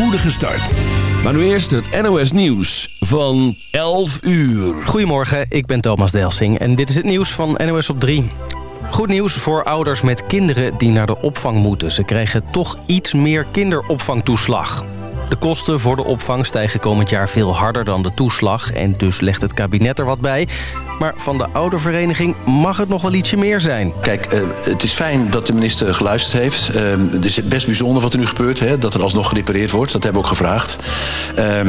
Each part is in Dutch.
spoedige start. Maar nu eerst het NOS Nieuws van 11 uur. Goedemorgen, ik ben Thomas Delsing en dit is het nieuws van NOS op 3. Goed nieuws voor ouders met kinderen die naar de opvang moeten. Ze krijgen toch iets meer kinderopvangtoeslag. De kosten voor de opvang stijgen komend jaar veel harder dan de toeslag... en dus legt het kabinet er wat bij. Maar van de oudervereniging mag het nog wel ietsje meer zijn. Kijk, uh, het is fijn dat de minister geluisterd heeft. Uh, het is best bijzonder wat er nu gebeurt, hè, dat er alsnog gerepareerd wordt. Dat hebben we ook gevraagd. Uh,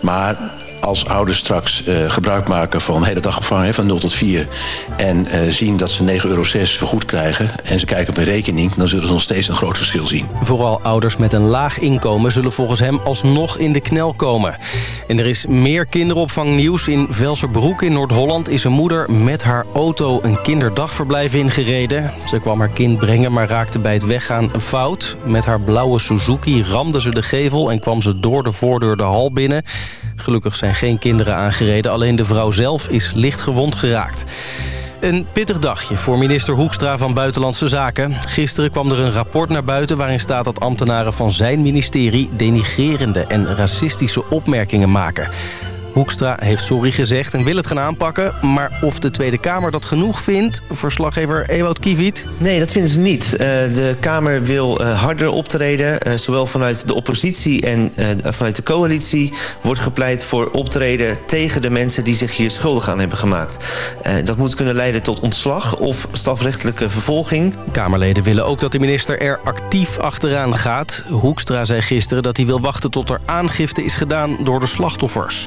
maar als ouders straks uh, gebruik maken van hele hè, van 0 tot 4... en uh, zien dat ze 9,06 euro vergoed krijgen en ze kijken op een rekening... dan zullen ze nog steeds een groot verschil zien. Vooral ouders met een laag inkomen zullen volgens hem alsnog in de knel komen. En er is meer kinderopvangnieuws. In Velserbroek in Noord-Holland is een moeder met haar auto een kinderdagverblijf ingereden. Ze kwam haar kind brengen, maar raakte bij het weggaan een fout. Met haar blauwe Suzuki ramde ze de gevel en kwam ze door de voordeur de hal binnen... Gelukkig zijn geen kinderen aangereden. Alleen de vrouw zelf is licht gewond geraakt. Een pittig dagje voor minister Hoekstra van Buitenlandse Zaken. Gisteren kwam er een rapport naar buiten waarin staat dat ambtenaren van zijn ministerie... denigrerende en racistische opmerkingen maken. Hoekstra heeft sorry gezegd en wil het gaan aanpakken. Maar of de Tweede Kamer dat genoeg vindt, verslaggever Ewout Kiewiet? Nee, dat vinden ze niet. Uh, de Kamer wil uh, harder optreden. Uh, zowel vanuit de oppositie en vanuit de coalitie wordt gepleit voor optreden tegen de mensen die zich hier schuldig aan hebben gemaakt. dat moet kunnen leiden tot ontslag of strafrechtelijke vervolging. Kamerleden willen ook dat de minister er actief achteraan gaat. Hoekstra zei gisteren dat hij wil wachten tot er aangifte is gedaan door de slachtoffers.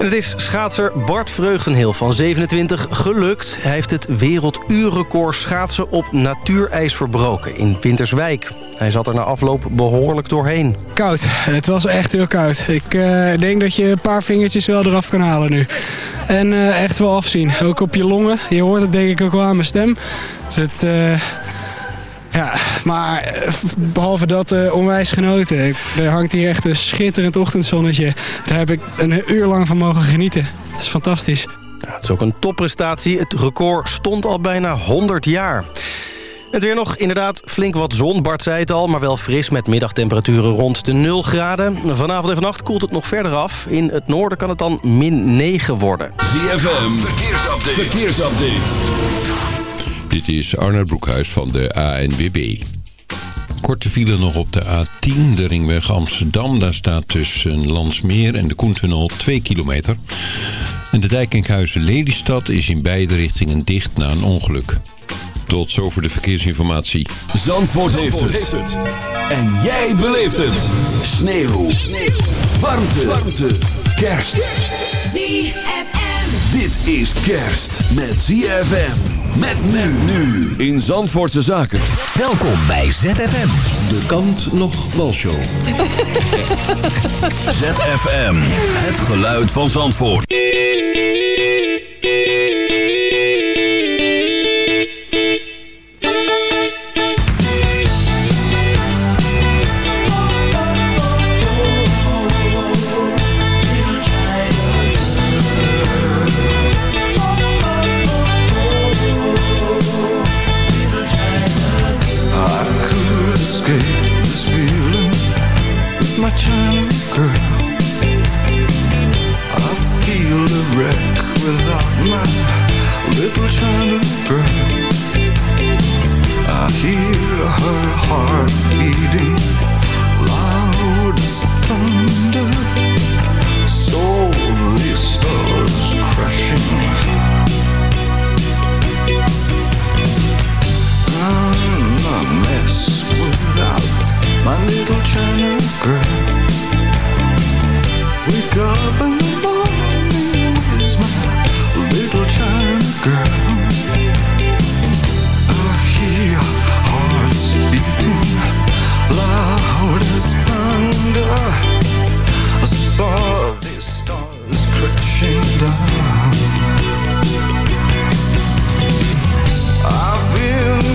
En het is schaatser Bart Vreugdenheel van 27 gelukt. Hij heeft het werelduurrecord schaatsen op natuurijs verbroken in Winterswijk. Hij zat er na afloop behoorlijk doorheen. Koud. Het was echt heel koud. Ik uh, denk dat je een paar vingertjes wel eraf kan halen nu. En uh, echt wel afzien. Ook op je longen. Je hoort het denk ik ook wel aan mijn stem. Dus het... Uh, ja, maar behalve dat uh, onwijs genoten. Er hangt hier echt een schitterend ochtendzonnetje. Daar heb ik een uur lang van mogen genieten. Het is fantastisch. Ja, het is ook een topprestatie. Het record stond al bijna 100 jaar. Het weer nog inderdaad flink wat zon, Bart zei het al... maar wel fris met middagtemperaturen rond de 0 graden. Vanavond en vannacht koelt het nog verder af. In het noorden kan het dan min 9 worden. ZFM, verkeersupdate. verkeersupdate. Dit is Arnold Broekhuis van de ANWB. Korte file nog op de A10, de ringweg Amsterdam. Daar staat tussen Landsmeer en de Koentunnel 2 kilometer. En de dijk Enkhuizen-Lelystad is in beide richtingen dicht na een ongeluk. Tot zover de verkeersinformatie. Zandvoort, Zandvoort heeft, het. En jij beleeft het. Sneeuw. Sneeuw. Warmte. Warmte. Kerst. ZFM. Dit is kerst met ZFM. Met men nu in Zandvoortse Zaken. Welkom bij ZFM. De kant nog walshow. ZFM. Het geluid van Zandvoort. my China girl. I feel a wreck without my little China girl. I hear her heart beating loud as thunder. So the stars crashing. I'm a mess without my little China girl. Wake up in the morning, my little China girl? I hear hearts beating thunder. I saw the stars crashing down. I've been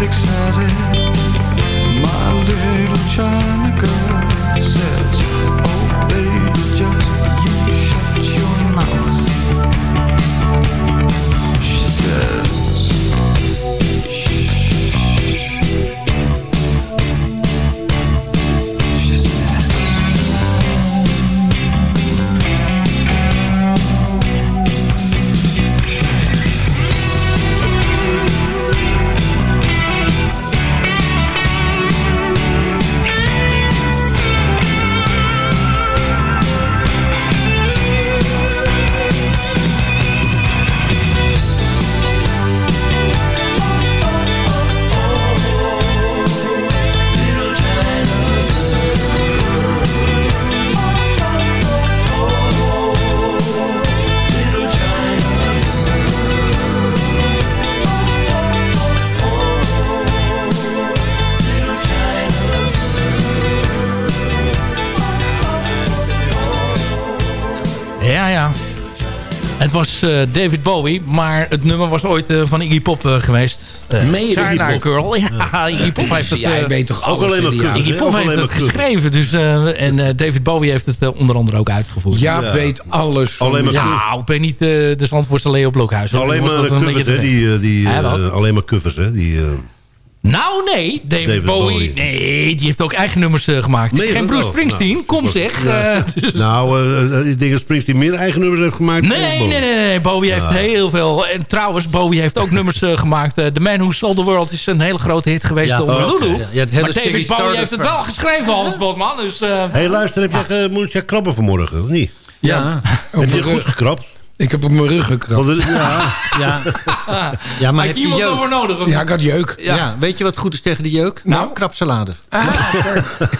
excited, David Bowie, maar het nummer was ooit eh, van Iggy Pop eh, geweest. Uh? Girl. Ja, Iggy Pop heeft het... Eh, weet toch ook alleen maar Iggy hè? Pop heeft alleen het maar geschreven. Dus, eh, en eh, David Bowie heeft het eh, onder andere ook uitgevoerd. Ja. weet alles van Alleen maar ja. Ja, ik ben niet eh, de Zandvoortse Leo Blokhuis. Alleen maar covers, hè? Die, eh, die, Hè, wat? eh, alleen maar covers, hè? Die, eh, Nou, nee. David, David Bowie, Bowie. Nee, die heeft ook eigen nummers eh, gemaakt. Je Geen Bruce? Springsteen, Nou, kom zeg. ja. Eh, dus- nou, eh, eh, ik denk dat Springsteen meer eigen nummers heeft gemaakt. dan Nee, Bowie. nee, nee, nee. Bowie heeft heel veel. En trouwens, Bowie heeft ook nummers gemaakt. The Man Who Sold the World is een hele grote hit geweest Ja, onder oh. Lulu. Ja, maar David Bowie heeft het wel geschreven, Hans Botman. Dus, eh, Hé, hey, luister, heb uh, je krabben vanmorgen, of niet? Ja, heb je goed gekrapt? Ik heb op mijn rug gekrapt. Want, ja, ja. ja maar had je iemand over nodig? of Ja, ik had jeuk. Ja. Ja. weet je wat goed is tegen de jeuk? Nou, krapsalade.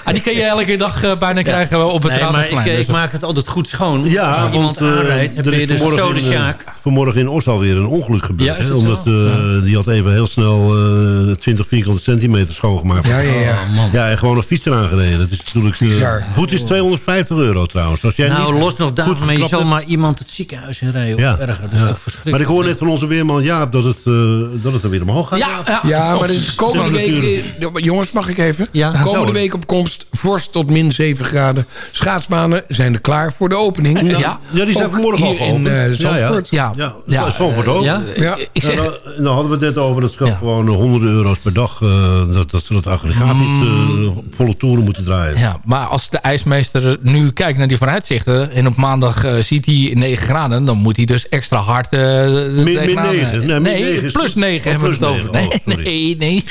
Ah, die kun je elke dag eh, bijna krijgen op het Nee, maar ik, ik Dus- maak het altijd goed schoon. ja Als want iemand eh, aanrijdt, heb er je is de vanmorgen, in, eh, sjaak. vanmorgen in Os alweer een ongeluk gebeurd. Ja, is hè, dat omdat eh, die had even heel snel eh 20 vierkante centimeter schoongemaakt. Ja, ja, ja. Oh. Ja, en gewoon een fiets eraan gereden. Dat is natuurlijk... eh, boete is 250 euro trouwens. Als jij Nou, niet los nog daarvan, maar je geklapt zal hebt- maar iemand het ziekenhuis rijden of Ja. erger. Dat is Ja. toch verschrikkelijk. Maar ik hoor net van onze weerman Jaap dat het, eh, dat het er weer omhoog gaat. Jaap. Ja, maar dus komende week... Eh, Jongens, mag ik even? Ja. Komende hoor. week op komst, vorst tot min 7 graden. Schaatsbanen zijn er klaar voor de opening. Ja, ja, die zijn vanmorgen al in eh, Ja, ja. Zandvoort. Ja, Ja, Ja, ja Zandvoort ook. Ja? Ja. ik zeg... Ja, dan, dan hadden we het net over, dat Ja. gewoon honderden euro's per dag. eh, dat, dat ze dat aggregaat niet eh, op volle toeren moeten draaien. Ja, maar als de ijsmeester nu kijkt naar die vooruitzichten... en op maandag ziet hij 9 graden... dan moet hij dus extra hard uh, min negen. Nee, min negen is- plus 9 oh, hebben we plus het over. negen. Nee, Oh, nee, nee.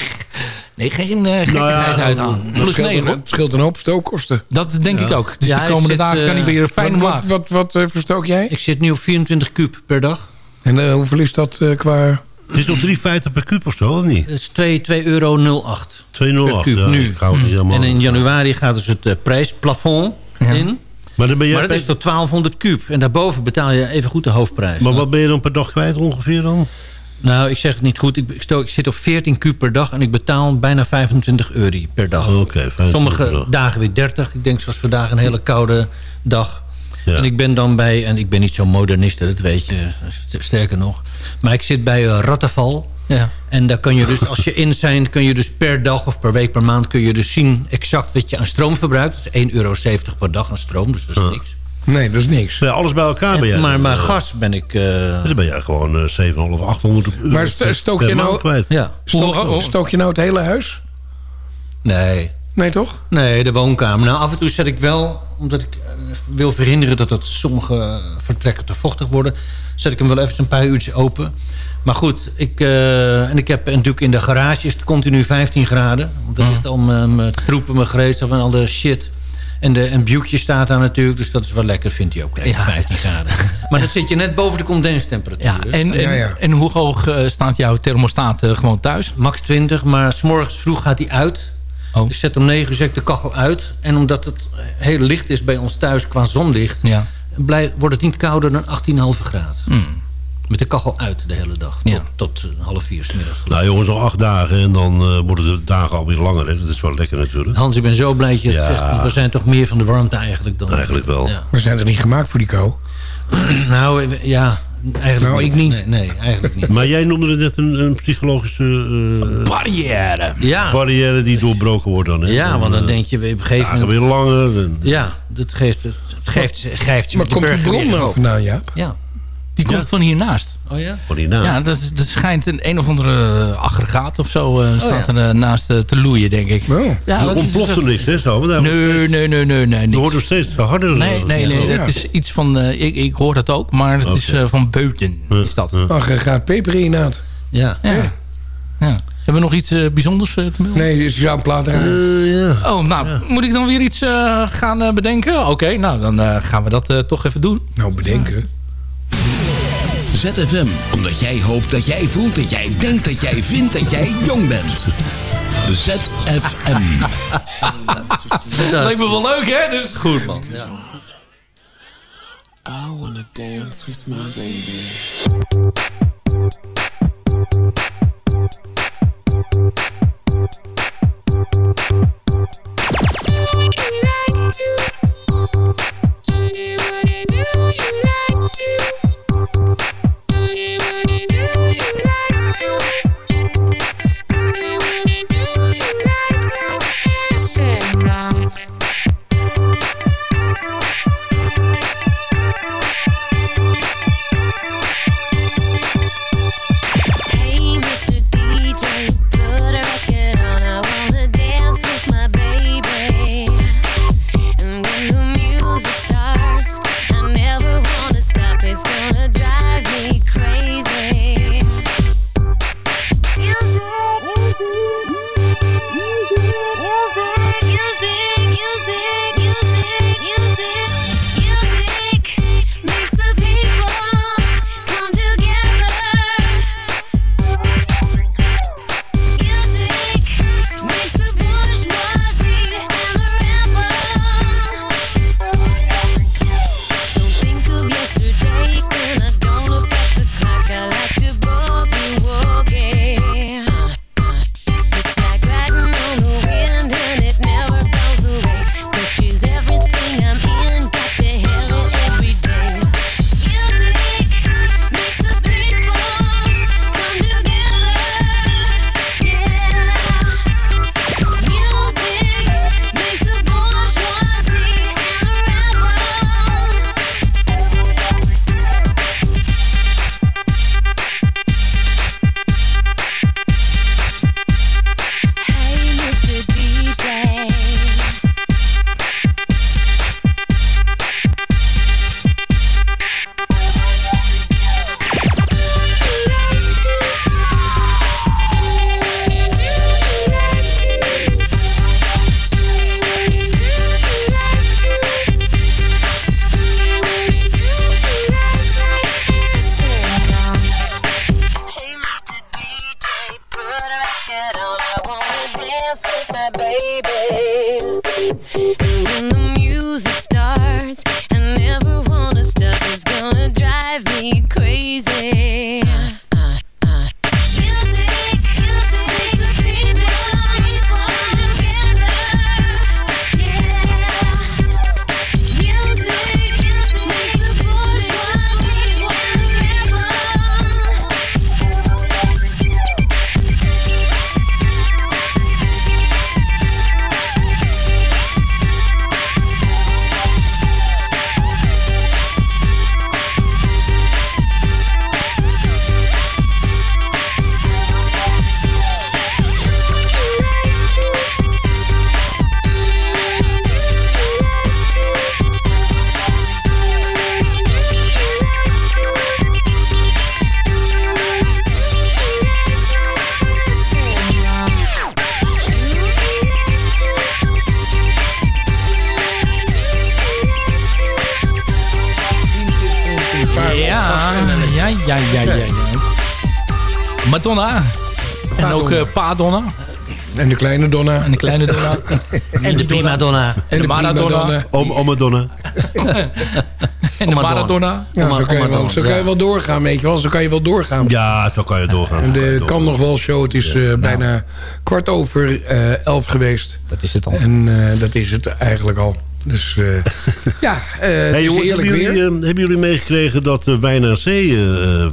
Nee, geen uh, gekkigheid Nou ja, uithalen. dat Plus scheelt 9 een, hoor. het scheelt een hoop stookkosten. Dat denk ik ook. Dus Ja, de komende zit, dagen kan hij eh, weer fijn Wat, omlaag. wat, wat, wat verstook jij? Ik zit nu op 24 kuub per dag. En eh, hoeveel is dat eh, qua... Het is nog 3,50 per kuub of zo, of niet? Dat is 2 2,08 euro. 08 2,08. per kuub ja, nu. het. En in januari gaat dus het eh, prijsplafond in. Maar, dan ben jij Maar dat is tot 1200 kuub. En daarboven betaal je even goed de hoofdprijs. maar wat ben je dan per dag kwijt ongeveer dan? Nou, ik zeg het niet goed. Ik, ik, stel, ik zit op 14 kuub per dag en ik betaal bijna 25 euro per dag. Oh, Oké, 25 Sommige dag. dagen weer 30. Ik denk zoals vandaag een hele koude dag. Ja. En ik ben dan bij, en ik ben niet zo'n modernist, dat weet je, st- sterker nog. Maar ik zit bij uh, Rattenval. En daar kan je dus, als je in zijn, kun je dus per dag of per week per maand... kun je dus zien exact wat je aan stroom verbruikt. Dat is 1,70 euro per dag aan stroom, dus dat is niks. Nee, dat is niks. Ja, alles bij elkaar ben jij. En, maar maar eh, gas ben ik... eh, Dan ben jij gewoon eh 700 of 800 euro Maar stook per je nou- kwijt. ja. Stook, stook je nou het hele huis? Nee, Nee, toch? Nee, de woonkamer. Nou, af en toe zet ik wel, omdat ik eh, wil verhinderen dat het sommige vertrekken te vochtig worden, zet ik hem wel even een paar uurtjes open. Maar goed, ik, eh, en ik heb natuurlijk in de garage is het continu 15 graden. Want dat is al mijn, mijn troepen, mijn gereedschap en al de shit. En de en buikje staat daar natuurlijk, dus dat is wel lekker, vindt hij ook. lekker, Ja. 15 graden. Maar dan zit je net boven de condenstemperatuur. Ja, en, en, Ja, ja. en hoe hoog eh, staat jouw thermostaat eh, gewoon thuis? Max 20, maar s'morgens vroeg gaat hij uit. Oh. Ik zet om 9 uur zet ik de kachel uit. En omdat het heel licht is bij ons thuis qua zonlicht... Ja. blij- wordt het niet kouder dan 18,5 graden. Met de kachel uit de hele dag. Ja. Tot, tot eh, half vier 's middags. Nou jongens, nog acht dagen en dan eh, worden de dagen alweer langer. Hè? Dat is wel lekker natuurlijk. Hans, ik ben zo blij dat je het Ja. zegt. Want we zijn toch meer van de warmte eigenlijk dan... Eigenlijk wel. Ja. We zijn er niet gemaakt voor die kou. Nou, eh, ja. Eigenlijk Nou, ik niet. Nee, nee, eigenlijk niet. Maar jij noemde het net een, een psychologische eh, Barrière. Ja, barrière die doorbroken wordt dan. Hè? ja want dan denk je weer op een gegeven moment... weer langer. En, Ja, dat geeft, het geeft, geeft Maar de komt die bron weer nou vandaan, Jaap? Ja. Die komt van hiernaast. Oh ja? Van die naam. Ja, dat, is- dat schijnt een een of andere aggregaat of zo eh, staat ja. er eh, naast eh, te loeien, denk ik. Oh. Ja, er dat is- ontploft er niks, hè? Zo, Nee, nee, nee, nee, nee. Je hoort nog steeds harder. Nee, nee, nee. Oh, ja. Dat is iets van... eh, ik, ik hoor dat ook, maar het is eh, van Beuten. Is dat. Ach, er gaat peper. Ja. Ja. ja. Hebben we nog iets eh, bijzonders te melden? Nee, dus zou een plaat. Eh, ja. Oh, nou, moet ik dan weer iets eh, gaan bedenken? Oké, nou, dan eh, gaan we dat eh, toch even doen. Nou, bedenken. ZFM, omdat jij hoopt dat jij voelt dat jij denkt dat jij vindt dat jij jong bent. ZFM. Lijkt me wel leuk, hè? Dus... Goed, man. Ja. I wanna dance with my baby. Madonna. En ook eh, Pa Donna. En de kleine Donna. En de kleine Donna. En de prima donna. En de Maradona. Om, om Madonna. En de Maradona. Ja, zo kan, je wel, zo kan je wel doorgaan, weet je wel. Zo kan je wel doorgaan. Ja, zo kan je doorgaan. En de doorgaan. kan nog wel show. Het is eh, bijna kwart over eh, elf geweest. Dat is het al. En eh, dat is het eigenlijk al. Dus eh, ja, eh, het Hey, is jongens, eerlijk hebben, jullie, weer. eh, hebben jullie meegekregen dat de wijn aan zee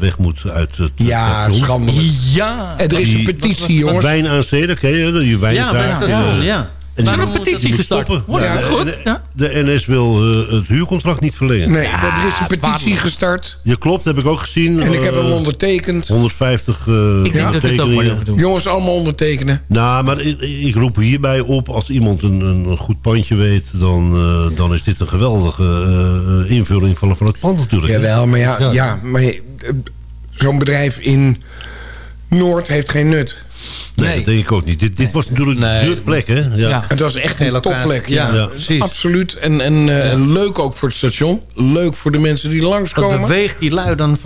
weg moet uit het Ja, schandelijk. Ja. En er is een petitie, jongens. Wijn aan zee, dat ken je, die wijn Ja, station, ja. En die- een petitie gestart? stoppen. Ja, goed. de- Ja. De NS wil eh, het huurcontract niet verlengen. Nee, er is een petitie gestart. Ja, klopt, heb ik ook gezien. En ik heb hem Eh, ondertekend. 150 eh Ik denk dat ik het ook maar even doen. Jongens, allemaal ondertekenen. Nou, maar ik, ik roep hierbij op... als iemand een, een een goed pandje weet... dan, eh, dan is dit een geweldige invulling van, van het pand natuurlijk. Jawel, maar ja, ja. maar je- zo'n bedrijf in Noord heeft geen nut. Nee, Nee. dat denk ik ook niet. Dit, dit was natuurlijk Nee. de plek, hè? Ja. Ja. Het was echt een topplek. Ja. Absoluut. En, en eh, leuk ook voor het station. Leuk voor de mensen die langskomen. beweegt die lui dan?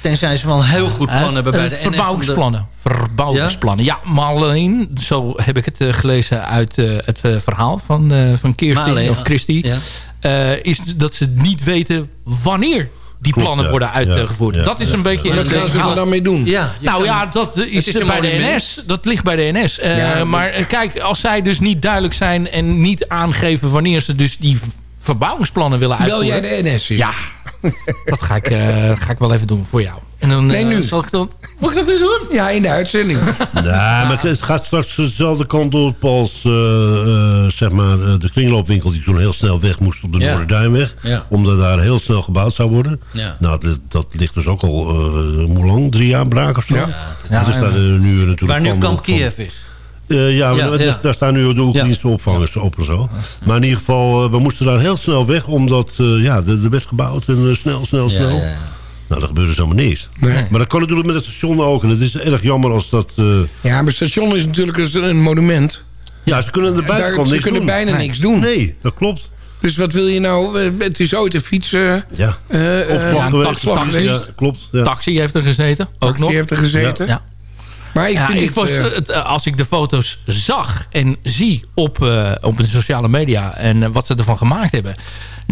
Tenzij ze wel een heel goed plan Eh, hebben bij eh, de NS. verbouwingsplannen. Verbouwingsplannen. Ja, maar alleen, zo heb ik het eh, gelezen uit het verhaal van, eh van Kirsten of Christy. ja. eh, is dat ze niet weten wanneer die Klopt, plannen ja. worden uitgevoerd. Ja, dat is ja, een beetje... Wat het gaan ze er dan mee doen? Nou kan- ja, dat is, is bij de. NS. Dat ligt bij de NS. Eh, Ja, maar eh, kijk, als zij dus niet duidelijk zijn... en niet aangeven wanneer ze dus die verbouwingsplannen willen uitvoeren... jij de NS in? Ja, dat ga ik, eh, ga ik wel even doen voor jou. En dan, Nee, eh, nu. Zal ik dan, moet ik dat nu doen? Ja, in de uitzending. Nee, maar het gaat straks dezelfde kant op als eh, eh, zeg maar, eh, de kringloopwinkel... die toen heel snel weg moest op de Ja. Noorderduinweg. Ja. Omdat daar heel snel gebouwd zou worden. Ja. Nou, dat, dat ligt dus ook al, eh hoe lang? Drie jaar braak of zo? Ja. Ja, dus daar nu natuurlijk Waar nu Kamp Kiev is. Eh, ja, Ja, maar daar- ja. daar staan nu de Oekraïnse opvangers op en zo. Maar in ieder geval, we moesten daar heel snel weg... omdat eh, ja, er er werd gebouwd en snel, snel, Ja, snel. Nou, dat gebeurde dus helemaal niks. Nee. Maar dat kan natuurlijk met het station ook. En het is erg jammer als dat... eh, Ja, maar het station is natuurlijk een- monument. ja, ze kunnen Daar, buitenkant ze kunnen doen. bijna Nee. niks doen. Nee, dat klopt. Dus wat wil je nou? eh, Het is ooit een fiets... eh Ja. eh, eh, Opslag ja, geweest. taxi. geweest. Ja, klopt. Ja. Taxi heeft er gezeten. Ook Taxi nog. heeft er gezeten. Ja. Maar ik Ja, vind ik het... was, het, als ik de foto's zag en zie op, eh, op de sociale media... en wat ze ervan gemaakt hebben...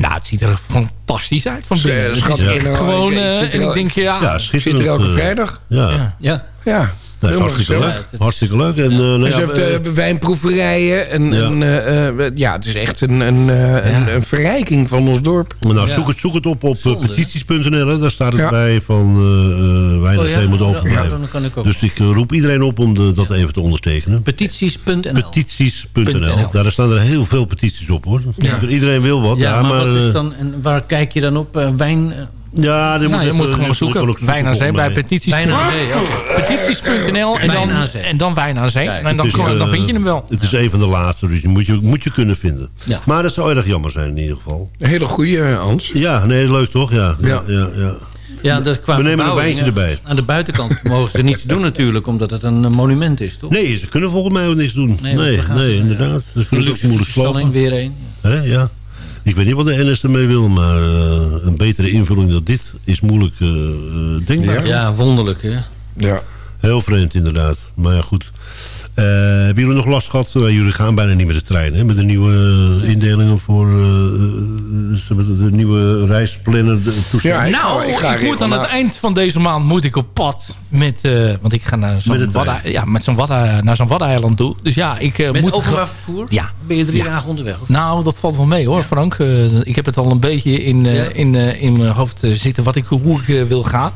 Nou, het ziet er fantastisch uit van binnen. Ze- Het is ja. gewoon... Ik- ik eh, ik denk, ja... Ja, zit er elke eh, vrijdag. Ja, ja. Nee, hartstikke gezellig. leuk. Hartstikke leuk. En, eh, nou En ja, heeft eh, eh, wijnproeverijen. En, Ja. en, eh, eh, ja, het is echt een, een, eh, een, een verrijking van ons dorp. nou, Ja. zoek, het, zoek het op op eh, petities.nl. hè. Daar staat het Ja. bij van eh eh weinig Oh ja? moet open ja, blijven. dan kan ik ook. Dus ik eh, roep iedereen op om de, dat even te ondertekenen. Petities.nl. Petities.nl. Daar staan er heel veel petities op hoor. Iedereen wil wat. Ja, Ja, maar, wat eh, is dan, en waar kijk je dan op? Eh, wijn... Ja, die Nou, je even- moet gewoon zoeken. ook Wijn aan zee bij petities. Wijn aan zee. Petities.nl en dan, en dan wijn aan zee. En dan, dan eh, vind je hem wel. Het is een van de laatste, dus je moet je, moet je kunnen vinden. Ja. Maar dat zou erg jammer zijn in ieder geval. Een hele goede, eh, Hans. Ja, nee, leuk toch? Ja. ja. Ja. ja, ja. Qua We nemen een wijntje erbij. Aan de buitenkant mogen ze niets doen natuurlijk, omdat het een eh, monument is, toch? Nee, ze kunnen volgens mij ook niks doen. Nee, Nee, nee, inderdaad. Een het ook luxe weer één. Hè, ja. Ik weet niet wat de NS ermee wil, maar eh, een betere invulling dan dit is moeilijk eh, eh, denkbaar. Ja, wonderlijk, hè? Ja. Heel vreemd inderdaad. Maar ja, goed. Eh, hebben jullie nog last gehad? Eh, jullie gaan bijna niet met de trein, hè? Met de nieuwe eh, indelingen voor de, nieuwe reisplanner. Ja, ik ga- nou, ik ik, ga moet aan het eind van deze maand moet ik op pad met, eh, want ik ga naar zo'n wadden, ja, met zo'n wadden, naar zo'n waddeneiland toe. Dus ja, ik eh, Met moet openbaar vervoer? Ja. Ben je drie Ja. dagen onderweg? Of? Nou, dat valt wel mee hoor, Frank. Ik heb het al een beetje in, Ja. in, in mijn hoofd zitten wat ik, hoe ik wil gaan.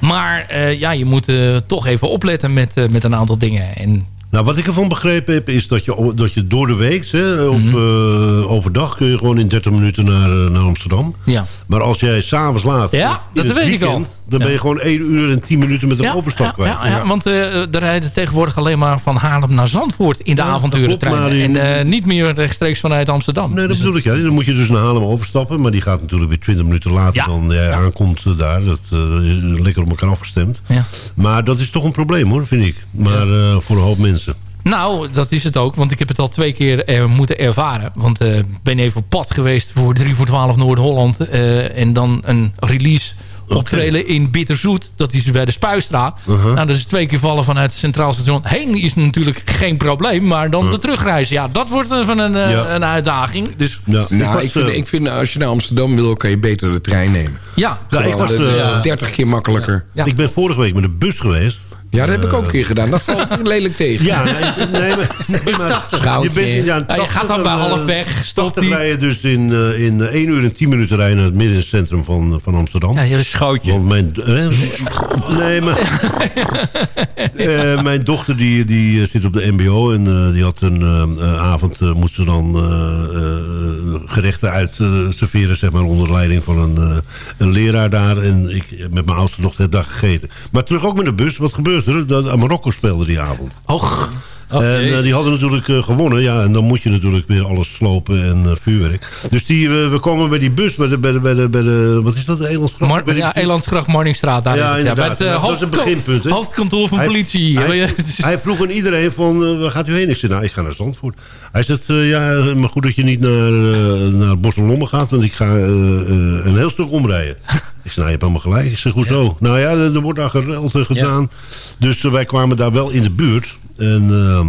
Maar eh, ja, je moet toch even opletten met, met een aantal dingen. En Nou, wat ik ervan begrepen heb, is dat je, dat je door de week, hè, op, Mhm. eh, overdag kun je gewoon in 30 minuten naar, eh, naar Amsterdam. ja. Maar als jij s'avonds laat, Ja, dat weet ik al. Dan ben je gewoon 1 uur en 10 minuten met een Ja, overstap kwijt. ja, ja, want eh, er rijden tegenwoordig alleen maar van Haarlem naar Zandvoort in de avonturentreinen. die- En eh, niet meer rechtstreeks vanuit Amsterdam. Nee, dat Dus bedoel ik. Ja. Dan moet je dus naar Haarlem overstappen. Maar die gaat natuurlijk weer 20 minuten later dan jij aankomt eh, daar. Dat eh, lekker op elkaar afgestemd. Ja. Maar dat is toch een probleem hoor, vind ik. Maar voor een hoop mensen. Nou, dat is het ook. Want ik heb het al twee keer moeten ervaren. Want ik ben even op pad geweest voor 3 voor 12 Noord-Holland. en dan een release optreden in Bitterzoet. Dat is bij de Spuistraat. Uh-huh. Nou, dat is twee keer vallen vanuit het Centraal Station. Heen is natuurlijk geen probleem. Maar dan de terugreis, ja, dat wordt even een, eh, Ja. een uitdaging. Dus Ja, Nou, was, ik vind, eh, ik vind als je naar Amsterdam wil, kan je beter de trein nemen. ja, Ja, ik was, dat is eh, 30 keer makkelijker. Ja. Ik ben vorige week met de bus geweest. Ja, dat heb ik ook een keer gedaan. Dat valt lelijk tegen. Ja, nee, maar, nee, maar je bent ja, Ja, je gaat dan bij halfweg, stopt die. rijden dus in, eh, in 1 uur en 10 minuten rijden naar het midden in het centrum van, van Amsterdam. ja, je- Schoutje. Want mijn... eh, nee, maar... Eh, mijn dochter die, die eh, zit op de mbo en eh, die had een eh, eh, avond... eh, moest ze dan eh, eh, gerechten uit eh, serveren, zeg maar, onder leiding van een, eh, een leraar daar. En ik eh, met mijn oudste dochter heb daar gegeten. Maar terug ook met de bus. Wat gebeurt er? Dat, Marokko speelde die avond. Och, En eh, die hadden natuurlijk eh, gewonnen. Ja, en dan moet je natuurlijk weer alles slopen en eh, vuurwerk. Dus die, we komen bij die bus, bij de, bij de, bij de, bij de wat is dat, de Engelsgracht? Mar Bij ja, Elandsgracht, Marningstraat. Daar Ja, is het, inderdaad. Bij het, Ja, dat was het hoofdko- beginpunt, hè? hoofdkantoor van Hij- politie. Hij, is- hij vroeg aan iedereen van, waar gaat u heen? Ik zei, nou, ik ga naar Zandvoort. Hij zegt, ja, maar goed dat je niet naar, uh, naar gaat... want ik ga een heel stuk omrijden. ik zei, nou, je hebt helemaal gelijk. Ik zeg, hoezo? Nou ja, er, er wordt daar gereld gedaan. Dus wij kwamen daar wel in de buurt. En ehm,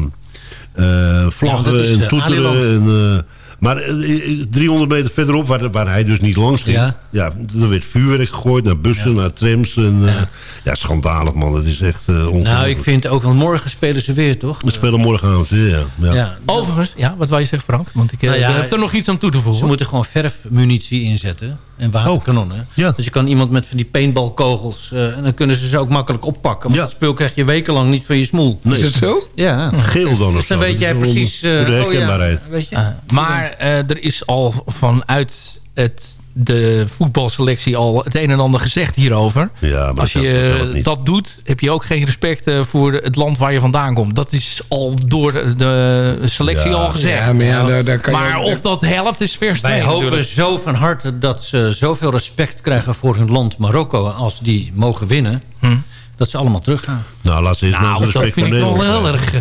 eh, vlaggen Ja, en eh, toeteren. En, eh, maar eh, eh, 300 meter verderop, waar, waar hij dus niet langs ging... Ja. Ja. er werd vuurwerk gegooid naar bussen, naar trams. En, eh, ja. schandalig man. Het is echt uh, ongelooflijk. Nou, ik vind ook, want morgen spelen ze weer, toch? We spelen morgenavond weer, ja. ja. Ja. Overigens, ja, wat wou je zeggen Frank? Want ik eh, Nou ja, heb er nog iets aan toe te voegen. Ze moeten gewoon verfmunitie inzetten. En waterkanonnen. Ja. Dus je kan iemand met van die paintballkogels... eh, en dan kunnen ze ze ook makkelijk oppakken. Want Ja. dat speel krijg je wekenlang niet van je smoel. Nee. Is het zo? Ja. Geel dan of Dus dan zo. weet jij precies... eh, de oh ja, herkenbaarheid. weet je? Uh, maar eh, er is al vanuit het, de voetbalselectie al het een en ander gezegd hierover. Ja, maar Als dat je eh, dat doet, heb je ook geen respect eh, voor het land waar je vandaan komt. Dat is al door de, selectie Ja. al gezegd. Ja, maar ja, daar, daar kan maar je... of dat helpt is vers Wij 2 hopen natuurlijk. zo van harte dat ze zoveel respect krijgen voor hun land Marokko... als die mogen winnen, Hm. dat ze allemaal teruggaan. Nou, laat ze eens maar Nou, eens dat vind ik wel Nederland heel erg...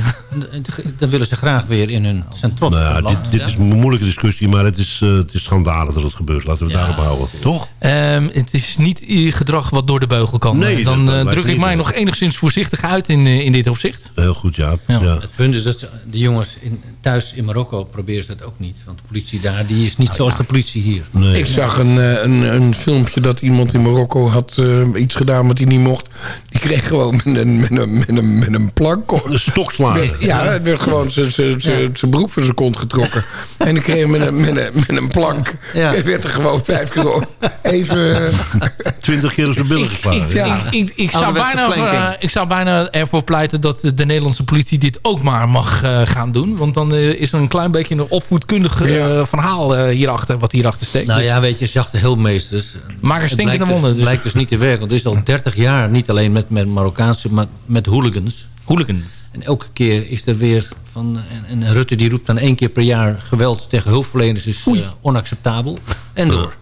Dan willen ze graag weer in hun zijn trots Nou dit, dit is een moeilijke discussie, maar het is, eh, het is schandalig dat het gebeurt. Laten we het daarop houden. Toch? Ehm, het is niet je gedrag wat door de beugel kan. Nee, Eh, dat- Dan dat eh, druk ik mij nog enigszins voorzichtig uit in, in dit opzicht. Heel goed, ja. Ja. ja. Het punt is dat de jongens in, thuis in Marokko proberen ze dat ook niet. Want de politie daar die is niet Nou zoals de politie hier. Nee. Ik zag een, een, een filmpje dat iemand in Marokko had eh, iets gedaan wat hij niet mocht. Die kreeg gewoon met een, met een, met een, met een plank... Een stokslager. Ja, het werd gewoon zijn broek van zijn kont getrokken. En ik kreeg met een, met een, met een plank... Ja. Het werd er gewoon vijf keer even... eh, Twintig keer op zijn billen geslagen. ik, Ja. ik, ik, ik zou bijna, planking. eh, ik zou bijna ervoor pleiten dat de, de Nederlandse politie dit ook maar mag eh, gaan doen. Want dan eh, is er een klein beetje een opvoedkundig verhaal hierachter, wat hierachter steekt. Nou ja, weet je, zachte hulpmeesters. Maak er Het stinkende wonden. Het Dus. lijkt dus niet te werken. Want het is al 30 jaar niet alleen met, met Marokkaanse, maar met hooligans. Hooligans. En elke keer is er weer van... En, en Rutte die roept dan één keer per jaar geweld tegen hulpverleners is eh, onacceptabel. En door.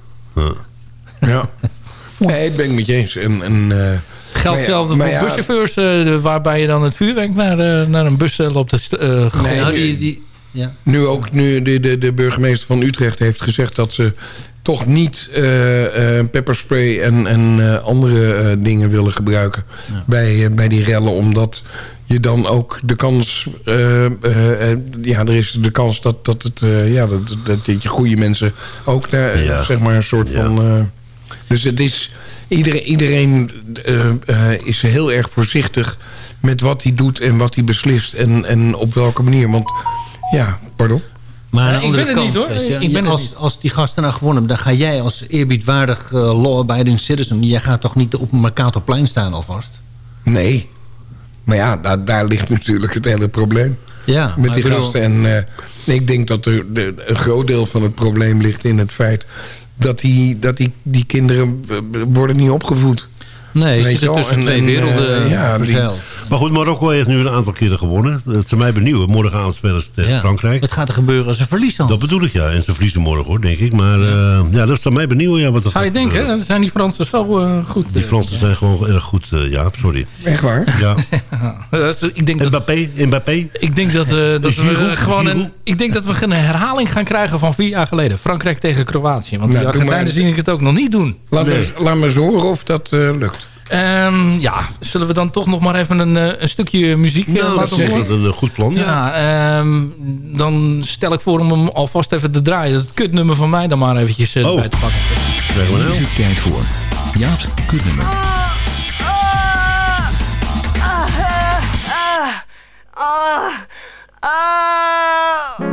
ja. Nee, dat ben ik met je eens. En, en, eh, Geldt ja, hetzelfde voor ja, buschauffeurs, eh, waarbij je dan het vuurwerk naar, naar een bus loopt te eh, gooien. Nee, nou, nu- die, die, ja. Nu ook nu de, de, de burgemeester van Utrecht heeft gezegd dat ze toch niet eh, eh, pepperspray en, en eh, andere dingen willen gebruiken bij, bij die rellen. Omdat je dan ook de kans... ja, er is de kans dat, dat, het, ja, dat, dat, dat je goede mensen ook naar, Ja. zeg maar een soort Ja. van... dus het is... Iedereen, iedereen is heel erg voorzichtig met wat hij doet en wat hij beslist en, en op welke manier. Want ja, pardon? Maar aan Ja, de ik andere ben het kant, niet, hoor. je, Ik ben het als, niet. als die gasten nou gewonnen hebben... dan ga jij als eerbiedwaardig eh, law-abiding citizen... jij gaat toch niet op een Mercatorplein staan alvast? Nee. Maar ja, daar, daar ligt natuurlijk het hele probleem. Ja, met die bedoel- gasten. En eh, ik denk dat er de, een groot deel van het probleem ligt in het feit... dat die, dat die, die kinderen worden niet opgevoed. Nee, Weet er je tussen En- twee en, werelden eh, ja, die-. Maar goed, Marokko heeft nu een aantal keren gewonnen. Dat is mij benieuwd. Morgenavond spelen ze tegen Ja. Frankrijk. Wat gaat er gebeuren als ze verliezen? Dat bedoel ik, ja. En ze verliezen morgen, hoor, denk ik. Maar eh, ja, dat is aan mij benieuwd. Ja, wat er Zou je denken, hè? zijn die Fransen zo eh, goed? Die Fransen zijn gewoon erg goed, eh, ja, sorry. Echt waar? Ja. Dat is- ik denk dat, Mbappé, Mbappé. ik denk dat, eh, dat we gewoon een, ik denk dat we een herhaling gaan krijgen van vier jaar geleden. Frankrijk tegen Kroatië. Want Nou, die Argentijnen zien ik het ook nog niet doen. Laat, me, laat me eens horen of dat eh, lukt. Ehm, ja, zullen we dan toch nog maar even een, eh, een stukje muziek eh, Nou, dat laten is horen? een, een goed plan, ja. Ja, ehm, dan stel ik voor om hem alvast even te draaien. Dat kutnummer van mij dan maar eventjes eh, Oh. erbij te pakken. Krijgen we nou. Muziek tijd voor. Jaap's kutnummer. Hey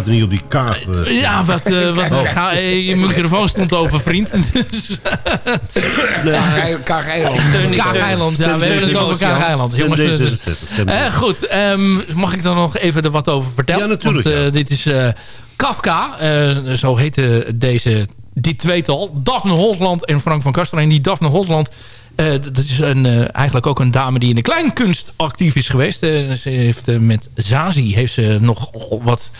Gaat er niet op die kaart. eh, Ja, wat, eh, wat, Oh. ga, eh, je microfoon stond open, vriend. Dus- Kaag-eiland. Kaag-eiland, ja, we hebben het over Kaag-eiland. Jongens, dus- D66, stem Eh, goed, ehm, mag ik er nog even er wat over vertellen? Ja, natuurlijk, Want, eh, ja. dit is eh, Kafka, eh, zo heette deze, dit tweetal. Daphne Holland en Frank van Kasteren. En die Daphne Holland, eh, dat is een, eh, eigenlijk ook een dame die in de kleinkunst actief is geweest. Eh, ze heeft eh, met Zazie heeft ze nog wat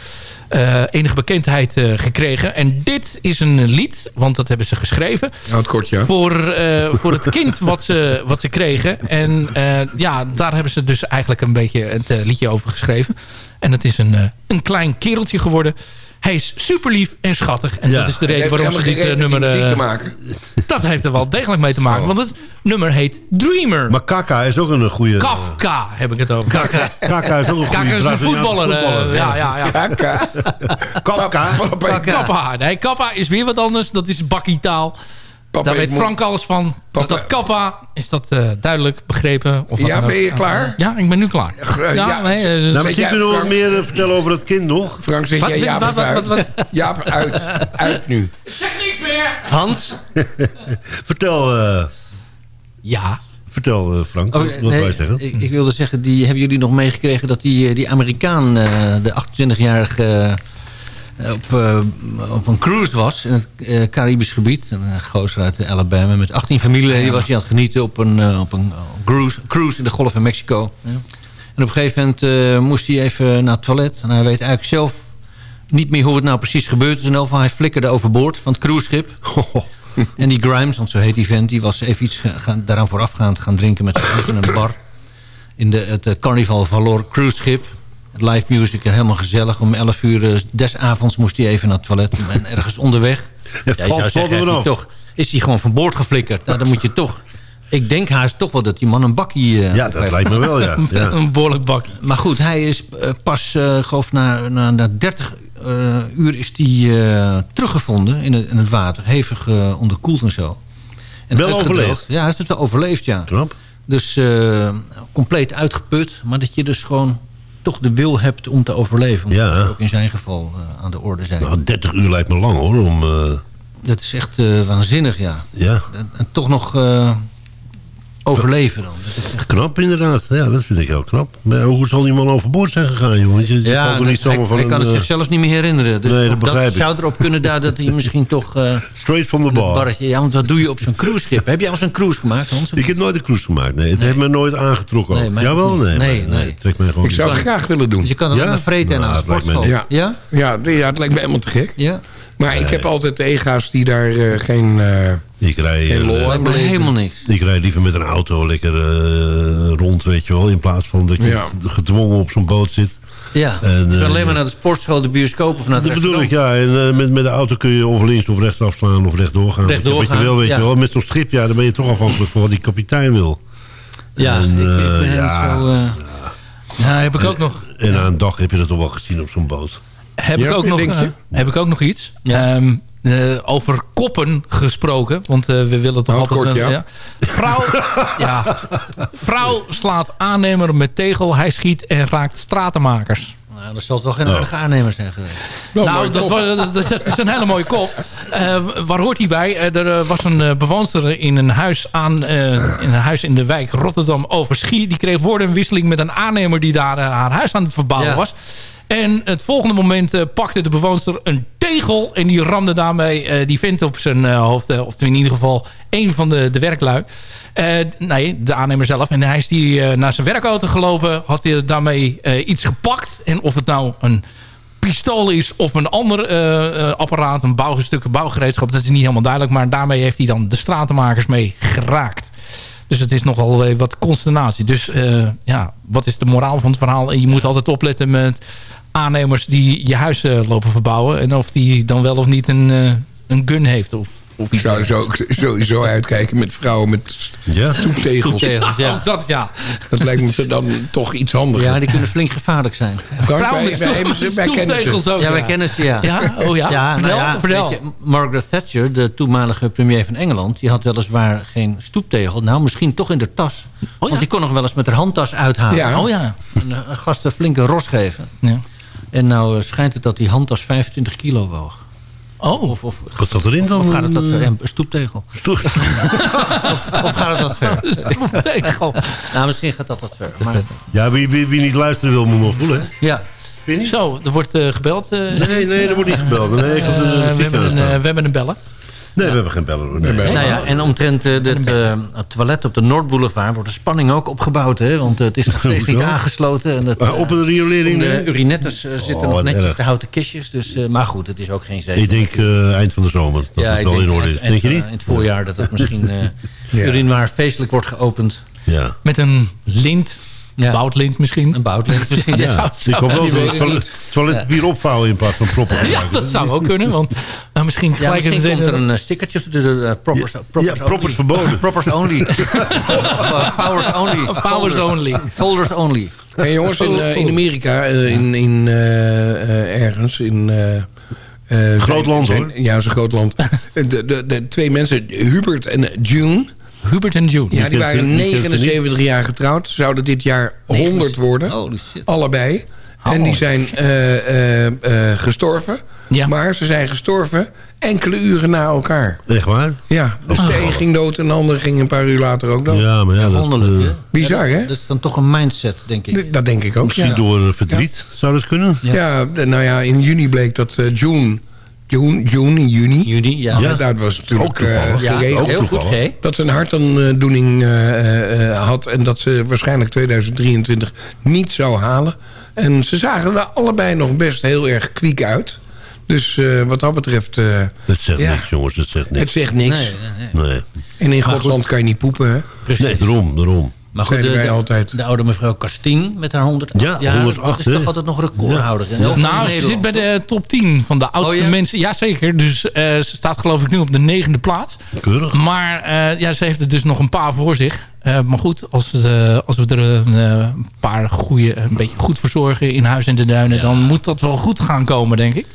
eh, enige bekendheid eh, gekregen. En dit is een lied, want dat hebben ze geschreven. Nou, het kort, ja. Voor, eh, voor het kind wat ze, wat ze kregen. En ja, daar hebben ze dus eigenlijk een beetje het liedje over geschreven. En het is een, een klein kereltje geworden. Hij is super lief en schattig. En Ja. dat is de reden waarom ze dit eh, nummer... die eh, te maken. dat heeft er wel degelijk mee te maken. Oh. Want het nummer heet Dreamer. Maar Kaka is ook een goede... Kafka heb ik het over. Kaka, Kaka is ook een goede Kaka is een voetballer. eh, voetballer, ja, ja, ja. Kaka. Kafka. Papa, Kappa. Nee, Kappa is weer wat anders. Dat is bakkietaal. Papa, Daar weet moet- Frank alles van. Dus Papa- dat kappa, is dat eh, duidelijk begrepen? Of Ja, ben ook? je klaar? Ja, ik ben nu klaar. ja, ja. nee, eh, dus- Nou, maar Weet je jij, kunt nog meer eh, vertellen over het kind nog. Frank, zeg jij Jaap wat- wat- uit. wat- Jaap, uit. Uit nu. Zeg niks meer! Hans? Vertel, eh, Ja. vertel Frank, Oh, wat wat nee, wij zeggen. ik, ik wilde zeggen, die, hebben jullie nog meegekregen... dat die, die Amerikaan, eh, de 28-jarige... op, eh, op een cruise was in het eh, Caribisch gebied. Een eh, gozer uit Alabama met 18 familieleden. Die was hij aan het genieten op een, op een cruise, cruise in de Golf van Mexico. En op een gegeven moment moest hij even naar het toilet. En hij weet eigenlijk zelf niet meer hoe het nou precies gebeurd is. Geval, hij flikkerde overboord van het cruiseschip. En die Grimes, want zo heet die vent... die was even iets gaan, daaraan voorafgaand gaan drinken met zijn vrienden in een bar. In de, het Carnival Valor cruiseschip. Live music en helemaal gezellig. Om 11 uur eh, des avonds moest hij even naar het toilet. En ergens onderweg... Ja, valt- zou zeggen, toch, is hij gewoon van boord geflikkerd. Nou, dan moet je toch... Ik denk haast toch wel dat die man een bakkie... eh, Ja, dat heeft. lijkt me wel, ja. ja. Een behoorlijk bakje. Maar goed, hij is eh, pas, eh geloof na, na, na 30 eh, uur is hij eh, teruggevonden in het, in het water. Hevig eh, onderkoeld en zo. En Wel overleefd? Ja, hij heeft het wel overleefd, ja. Knap. Dus eh, compleet uitgeput. Maar dat je dus gewoon toch de wil hebt om te overleven. Ja. dat ook in zijn geval eh, aan de orde zijn. Nou, 30 uur lijkt me lang hoor. Om, eh, Dat is echt eh, waanzinnig, ja. ja, En, en toch nog overleven dan. Dat is echt... knap inderdaad. Ja, dat vind ik heel knap. Maar hoe zal die man overboord zijn gegaan, joh? Want je, je Ja, er dat- niet zomaar hij, van hij kan een, het eh, zichzelf niet meer herinneren. Dus Nee, dat ik. zou erop kunnen duiden dat hij misschien toch... eh, Straight from the bar. barretje. Ja, want wat doe je op zo'n cruiseschip? Heb jij al eens een cruise gemaakt, Hans? Ik heb nooit een cruise gemaakt. Nee, het heeft me nooit aangetrokken. Nee, mij Jawel? Nee, Nee, maar- nee. mij gewoon Ik zou het graag willen doen. Je kan het Ja? ook met vreten en Nou, aan de sportschool. Ja. Ja? Het lijkt me helemaal te gek. Ja? Maar ik heb altijd ega's die daar eh, geen, eh, Ik rij, geen eh, helemaal niks. ik rij liever met een auto lekker eh, rond, weet je wel. In plaats van dat je Ja. gedwongen op zo'n boot zit. Ja. En, eh, alleen maar naar de sportschool, de bioscoop of naar het Dat bedoel ik, ja. En eh, met, met de auto kun je of links of rechts afslaan of rechtdoor gaan. Rechtdoor Wat je gaan, wil, weet ja. je wel. Met zo'n schip, ja, dan ben je toch afhankelijk van wat die kapitein wil. Ja, En, ik, ik ben eh, ja. zo... Ja, heb ik ook nog, En na een dag heb je dat toch wel gezien op zo'n boot. heb Ja, ik ook nog, eh, heb ik ook nog iets. Ja. Eh, over koppen gesproken. Want eh, we willen toch Oh, altijd... kort, wel- ja. Vrouw, ja. Vrouw slaat aannemer met tegel. Hij schiet en raakt stratenmakers. nou, dat zal het wel geen aardige aannemer zijn geweest. Nou, dat, kop. was- dat, dat is een hele mooie kop. Eh, waar hoort hij bij? Er was een bewoonster in een, huis aan, eh, in een huis in de wijk Rotterdam over Schie. Die kreeg woordenwisseling met een aannemer die daar haar huis aan het verbouwen Ja. was. En het volgende moment eh, pakte de bewoonster een tegel... en die ramde daarmee eh, die vent op zijn eh, hoofd. of in ieder geval één van de, de werklui. Nee, de aannemer zelf. En hij is die naar zijn werkauto gelopen. Had hij daarmee iets gepakt. En of het nou een pistool is of een ander apparaat, een bouwstuk, een bouwgereedschap, dat is niet helemaal duidelijk. Maar daarmee heeft hij dan de stratenmakers mee geraakt. Dus het is nogal wat consternatie. Dus ja, wat is de moraal van het verhaal? Je moet altijd opletten met aannemers die je huis eh, lopen verbouwen. En of die dan wel of niet een, eh, een gun heeft. Of, of Ik zou zo, sowieso uitkijken met vrouwen met Ja? toeptegels. Ja. Oh, dat ja. Dat lijkt me dan toch iets handiger. Ja, die kunnen flink gevaarlijk zijn. Frank, Vrouwen wij, met wij, ook. Ja, wij kennen ze, ja. Ja, oh ja. Ja, nou ja, weet je, Margaret Thatcher, de toenmalige premier van Engeland... die had weliswaar geen stoeptegel. Nou, misschien toch in de tas. Want die kon nog wel eens met haar handtas uithalen. Ja. Oh ja. En, een gast een flinke ros geven. ja. En nou eh, schijnt het dat die handtas 25 kilo woog. Oh, Of, of, Wat zat erin dan? of gaat het dat ver? Een stoeptegel. stoer. Of gaat het dat ver? tegel. Nou, misschien gaat dat wat ver. Maar, Ja, wie, wie, wie niet luisteren wil, moet nog voelen. hè? ja, Zo, er wordt eh, gebeld. eh, Nee, nee, dat wordt niet gebeld. Nee, ik had we, hebben een, we hebben een bellen. Nee, we hebben geen bellen. Nee. nou ja, en omtrent eh, eh, het toilet op de Noordboulevard wordt de spanning ook opgebouwd. Hè? Want eh, het is nog steeds niet aangesloten. En het, op een riolering, de nee? urinettes eh, zitten Oh, nog netjes, erg. de houten kistjes. Dus, eh, maar goed, het is ook geen zee. Ik denk eh, eind van de zomer. Dat ja, het wel in orde eind- is. Denk je niet? In het voorjaar dat het misschien eh Ja. urinoir feestelijk wordt geopend. Ja. Met een lint Ja. Boutlint misschien. Een boutlint misschien. Ja, Ja, zou- ik hoop wel dat weet het ik toilet- niet. toiletpapier opvouwen in plaats van proppen. Ja, dat zou ook kunnen. Want nou, misschien Ja, gelijk misschien het komt er een eh, stickertje de, eh, proppers, Ja, proppers ja, proppers only. verboden. proppers only. of uh, vouwers only. Vouwers only. Folders only. En jongens, in, eh, in Amerika, eh, in, in, eh, eh, ergens, in... eh, eh, Groot land, zijn- hoor. Ja, het is een groot land. de, de, de twee mensen, Hubert en June... Hubert en June. Ja, die waren die kent ze 79 jaar getrouwd. Ze zouden dit jaar 100 worden. Holy shit. Allebei. Oh. En die zijn eh, eh, eh, gestorven. Ja. Maar ze zijn gestorven enkele uren na elkaar. Echt waar? Ja, dus de een ging dood en de ander ging een paar uur later ook dood. Ja, maar ja, dat, Wonderlijk, hè? Bizar, Ja, hè? dat, dat is dan toch een mindset, denk ik. D- Dat denk ik ook, misschien ja. door verdriet zou dat kunnen. Ja. nou ja, in juni bleek dat June... Juni. Juni, ja. Ja, dat was natuurlijk Ook toevallig. eh, Ja, geregeld. heel goed. G. Dat ze een hartaandoening eh, eh, eh, had... en dat ze waarschijnlijk 2023 niet zou halen. En ze zagen er allebei nog best heel erg kwiek uit. Dus eh, wat dat betreft... eh, Dat zegt Ja. niks, jongens. Dat zegt het niks. zegt niks. Nee, nee, nee. Nee, En in Godsland kan je niet poepen, hè? Precies. nee daarom, daarom. Maar goed, de, altijd. de oude mevrouw Kastien met haar 108 Ja, jaar, 108, dat is toch altijd nog recordhouder. Nou, ze zit bij de top 10 van de oudste Oh, ja? mensen. Jazeker, dus eh, ze staat geloof ik nu op de negende plaats. Keurig. Maar eh, ja, ze heeft er dus nog een paar voor zich. Eh, maar goed, als, we, als we er een eh, paar goede, een beetje goed verzorgen in Huis en de Duinen... dan moet dat wel goed gaan komen, denk ik.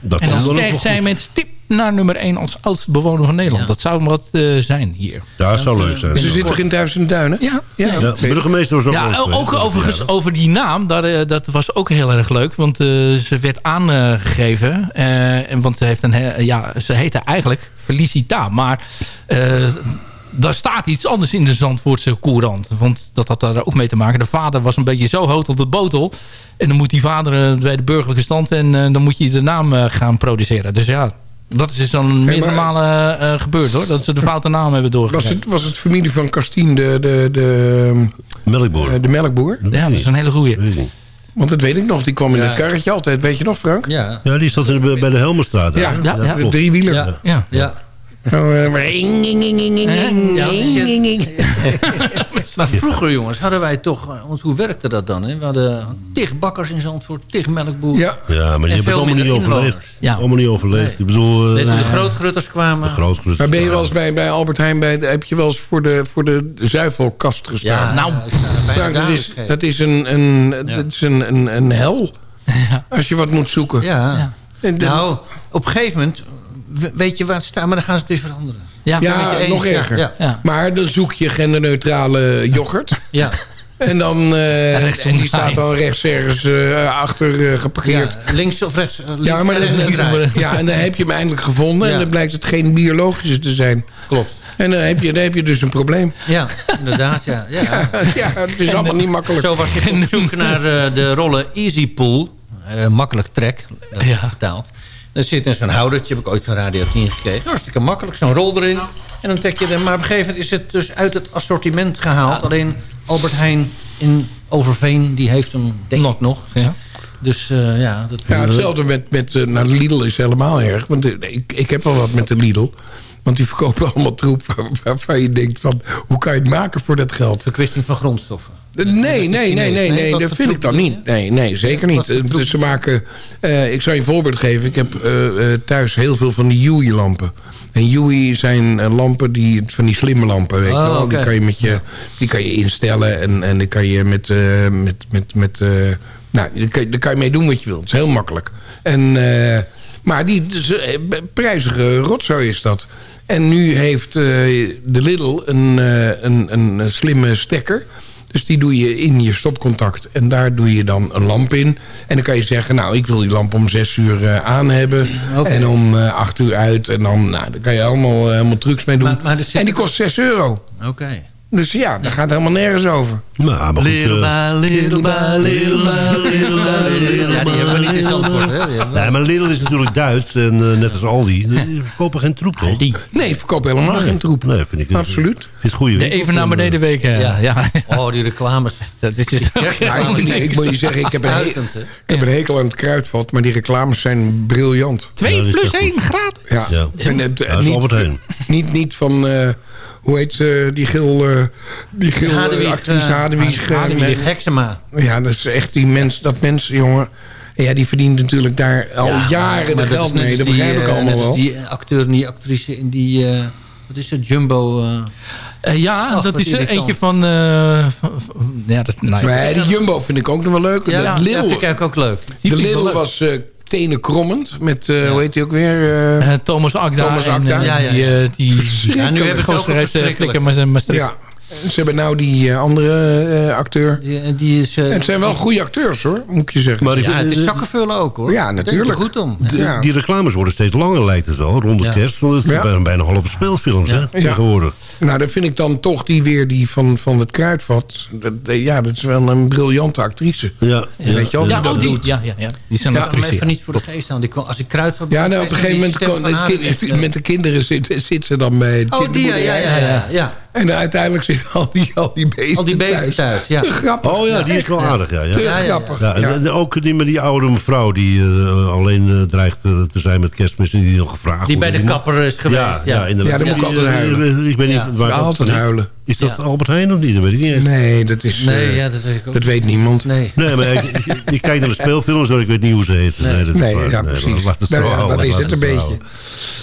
Dat En dan komt wel stijgt nog zij goed. met stip naar nummer 1 als oudste bewoner van Nederland. Dat zou wat eh, zijn hier. Ja, dat zou leuk zijn. Ze zit toch in Duizend Duinen? Ja, Ja, Ja, de burgemeester was ook Ja, ook geweest. overigens over die naam. Daar, eh, dat was ook heel erg leuk. Want eh, ze werd aangegeven. eh, en want ze, heeft een, he- ja, ze heette eigenlijk Felicita. Maar eh, daar staat iets anders in de Zandvoortse courant. Want dat had daar ook mee te maken. De vader was een beetje zo hoog op de botel. En dan moet die vader eh, bij de burgerlijke stand. En eh, dan moet je de naam eh, gaan produceren. Dus ja... Dat is dus dan meerdere malen eh, gebeurd hoor. Dat ze de foute naam hebben Was doorgegeven. het, was het familie van Kastien de, de, de, Melkboer. eh, de melkboer? Ja, dat is een hele goeie. Want dat weet ik nog. Die kwam in Ja. het karretje altijd. Weet je nog, Frank? Ja, Ja, die zat in de- bij de Helmerstraat. Ja, Ja, ja. de driewieler. ja, Ja. Maar- vroeger, jongens, hadden wij toch... eh, Want hoe werkte dat dan? Hè? We hadden tig bakkers in Zandvoort, tig melkboer. Ja, Ja, maar die En hebben het allemaal niet overleefd. Ja. Allemaal niet overleefd. Nee. Ik bedoel, Nee, eh, toen de grootgrutters kwamen. grootgrut. maar ben je wel eens bij, bij Albert Heijn... Bij, de- heb je wel eens voor de, voor de zuivelkast gestaan? Ja, Nou, dat is, dat is, een, een, dat is een, een, een hel. Als je wat moet zoeken. Ja. Nou, op een gegeven moment weet je waar het staat, maar dan gaan ze het weer veranderen. Ja, nog erger. ja. Ja. Maar dan zoek je genderneutrale yoghurt. Ja. En dan eh, rechts en die staat dan rechts ergens eh, achter eh, geparkeerd. Ja, links of rechts. links, Ja, maar rechts, dan, ja, en dan heb je hem eindelijk gevonden. Ja. En dan blijkt het geen biologische te zijn. Klopt. En dan heb je, dan heb je dus een probleem. Ja, inderdaad, ja. ja. Ja, het is allemaal niet makkelijk. Zo was je op zoek naar de rollen Easy Pool. Eh, makkelijk trek, dat vertaald. Dat zit in zo'n houdertje, heb ik ooit van Radio 10 gekregen. Hartstikke makkelijk, zo'n rol erin. En dan trek je er. Maar op een gegeven moment is het dus uit het assortiment gehaald. Alleen Albert Heijn in Overveen, die heeft hem denk ik nog. Ja. Dus eh, ja, dat... Ja, hetzelfde met, met uh, nou, Lidl is helemaal erg. Want uh, ik, ik heb wel wat met de Lidl. Want die verkopen allemaal troep waar- waarvan je denkt van... hoe kan je het maken voor dat geld? Verkwisting van grondstoffen. Nee, nee, nee, nee, nee, dat vind ik dan niet. Nee, nee, zeker niet. Dus ze maken... eh, ik zal je een voorbeeld geven. Ik heb eh, eh, thuis heel veel van die Yui-lampen. En Yui zijn lampen, die, van die slimme lampen, weet je wel. oké. Die, kan je met je, die kan je instellen en, en die kan je met... met, met, met nou, daar kan, je- daar kan je mee doen wat je wilt. Het is heel makkelijk. En, maar die dus, prijzige rotzooi is dat. En nu heeft de Lidl een, een, een slimme stekker... Dus die doe je in je stopcontact. En daar doe je dan een lamp in. En dan kan je zeggen, nou, ik wil die lamp om zes uur eh, aan hebben. En om eh, acht uur uit. En dan, nou, daar kan je allemaal, eh, helemaal trucs mee doen. Maar- maar zit- En die kost 6 euro. Oké. Dus ja, daar gaat helemaal nergens over. Nou, maar goed, Little eh, by little by little by little by little Ja, die hebben we niet in Zandvoort, hè? Die hebben we- Nee, maar Lidl is natuurlijk Duits. En eh, net als Aldi. Die verkopen geen troep, toch? Die. Nee, verkoop helemaal geen troep. Nee, vind ik Absoluut. De winkel. even naar En, beneden weken. Ja. Ja. Oh, die reclames. Dat is dus Ja, ik, moet- ik moet je zeggen, ik heb, een hekel aan het kruidvat. Maar die reclames zijn briljant. Ja, 2 dat is plus echt 1 goed. gratis. Ja, Ja. En het, is niet, niet, niet van... eh, hoe heet ze, die gil, eh, die gil Hadewig, eh, actrice eh, Hadewig. eh, Hadewig, met- Heksema. Ja, dat is echt die mens, dat mensen, jongen. En ja, die verdient natuurlijk daar al Ja, jaren de maar dat geld mee. Dat die, begrijp ik eh, allemaal wel. die acteur en die actrice in die... eh, wat is het? Jumbo... eh, Eh, ja, Ach, dat is er irritant. eentje van... eh, van- van- ja, dat, nou, ja. Nee, die Jumbo vind ik ook nog wel leuk. Ja, de ja, Lidl, dat vind ik eigenlijk ook leuk. Die de Lidl was eh tenen krommend. Met, eh, hoe heet die ook weer? eh, Eh, Thomas Akda. Thomas en, Akda. eh, Ja, ja, Die, ja. die, Ja, nu hebben we het gozer over flikker maar zijn Maastricht. ja, ze hebben nou die eh, andere eh, acteur. Die, die is... eh, En het zijn wel goede acteurs hoor, moet ik je zeggen. Maar ik- Ja, het is eh, zakkenvullen ook hoor. Ja, natuurlijk. goed om. de- Ja. Die reclames worden steeds langer, lijkt het wel, rond de Ja. kerst. Want het is bijna, bijna halve speelfilms, Ja. hè, tegenwoordig. Nou, dan vind ik dan toch die weer die van, van het Kruidvat. Dat, eh, ja, dat is wel een briljante actrice. Ja, ja. Weet je wel, Ja, die oh, die, doet. ja, ja, ja. Die zijn Ja, actrice. maar even ja. niet voor de geest aan. Die als ik kruid van Ja, nou, op een gegeven moment met de kinderen zit, zit ze dan bij de Oh, die, ja, ja, ja, ja, ja. En uiteindelijk zitten al die, al die beesten Al die beesten thuis. thuis, ja. Te grappig. Oh ja, die is wel aardig, ja. Te ja. ja, ja. grappig. Ja, en, Ja. en ook die met die oude mevrouw die eh, alleen eh, dreigt eh, te zijn met kerstmis... en die nog gevraagd Die bij wordt. de kapper is geweest. Ja, Ja, ja, inderdaad. Ja, dan moet ik altijd huilen. Ik ben niet... Altijd huilen. Is dat Ja. Albert Heijn of niet? Dat weet ik niet eens. Nee, dat is... Nee, eh, ja, dat weet ik ook. dat weet niemand. Nee. Nee, maar ik, ik, ik kijk naar de speelfilms, maar ik weet niet hoe ze heet. Nee, dat is Nee, waar. ja, Nee, precies. laat het Nou ja, houden, dat is het een beetje.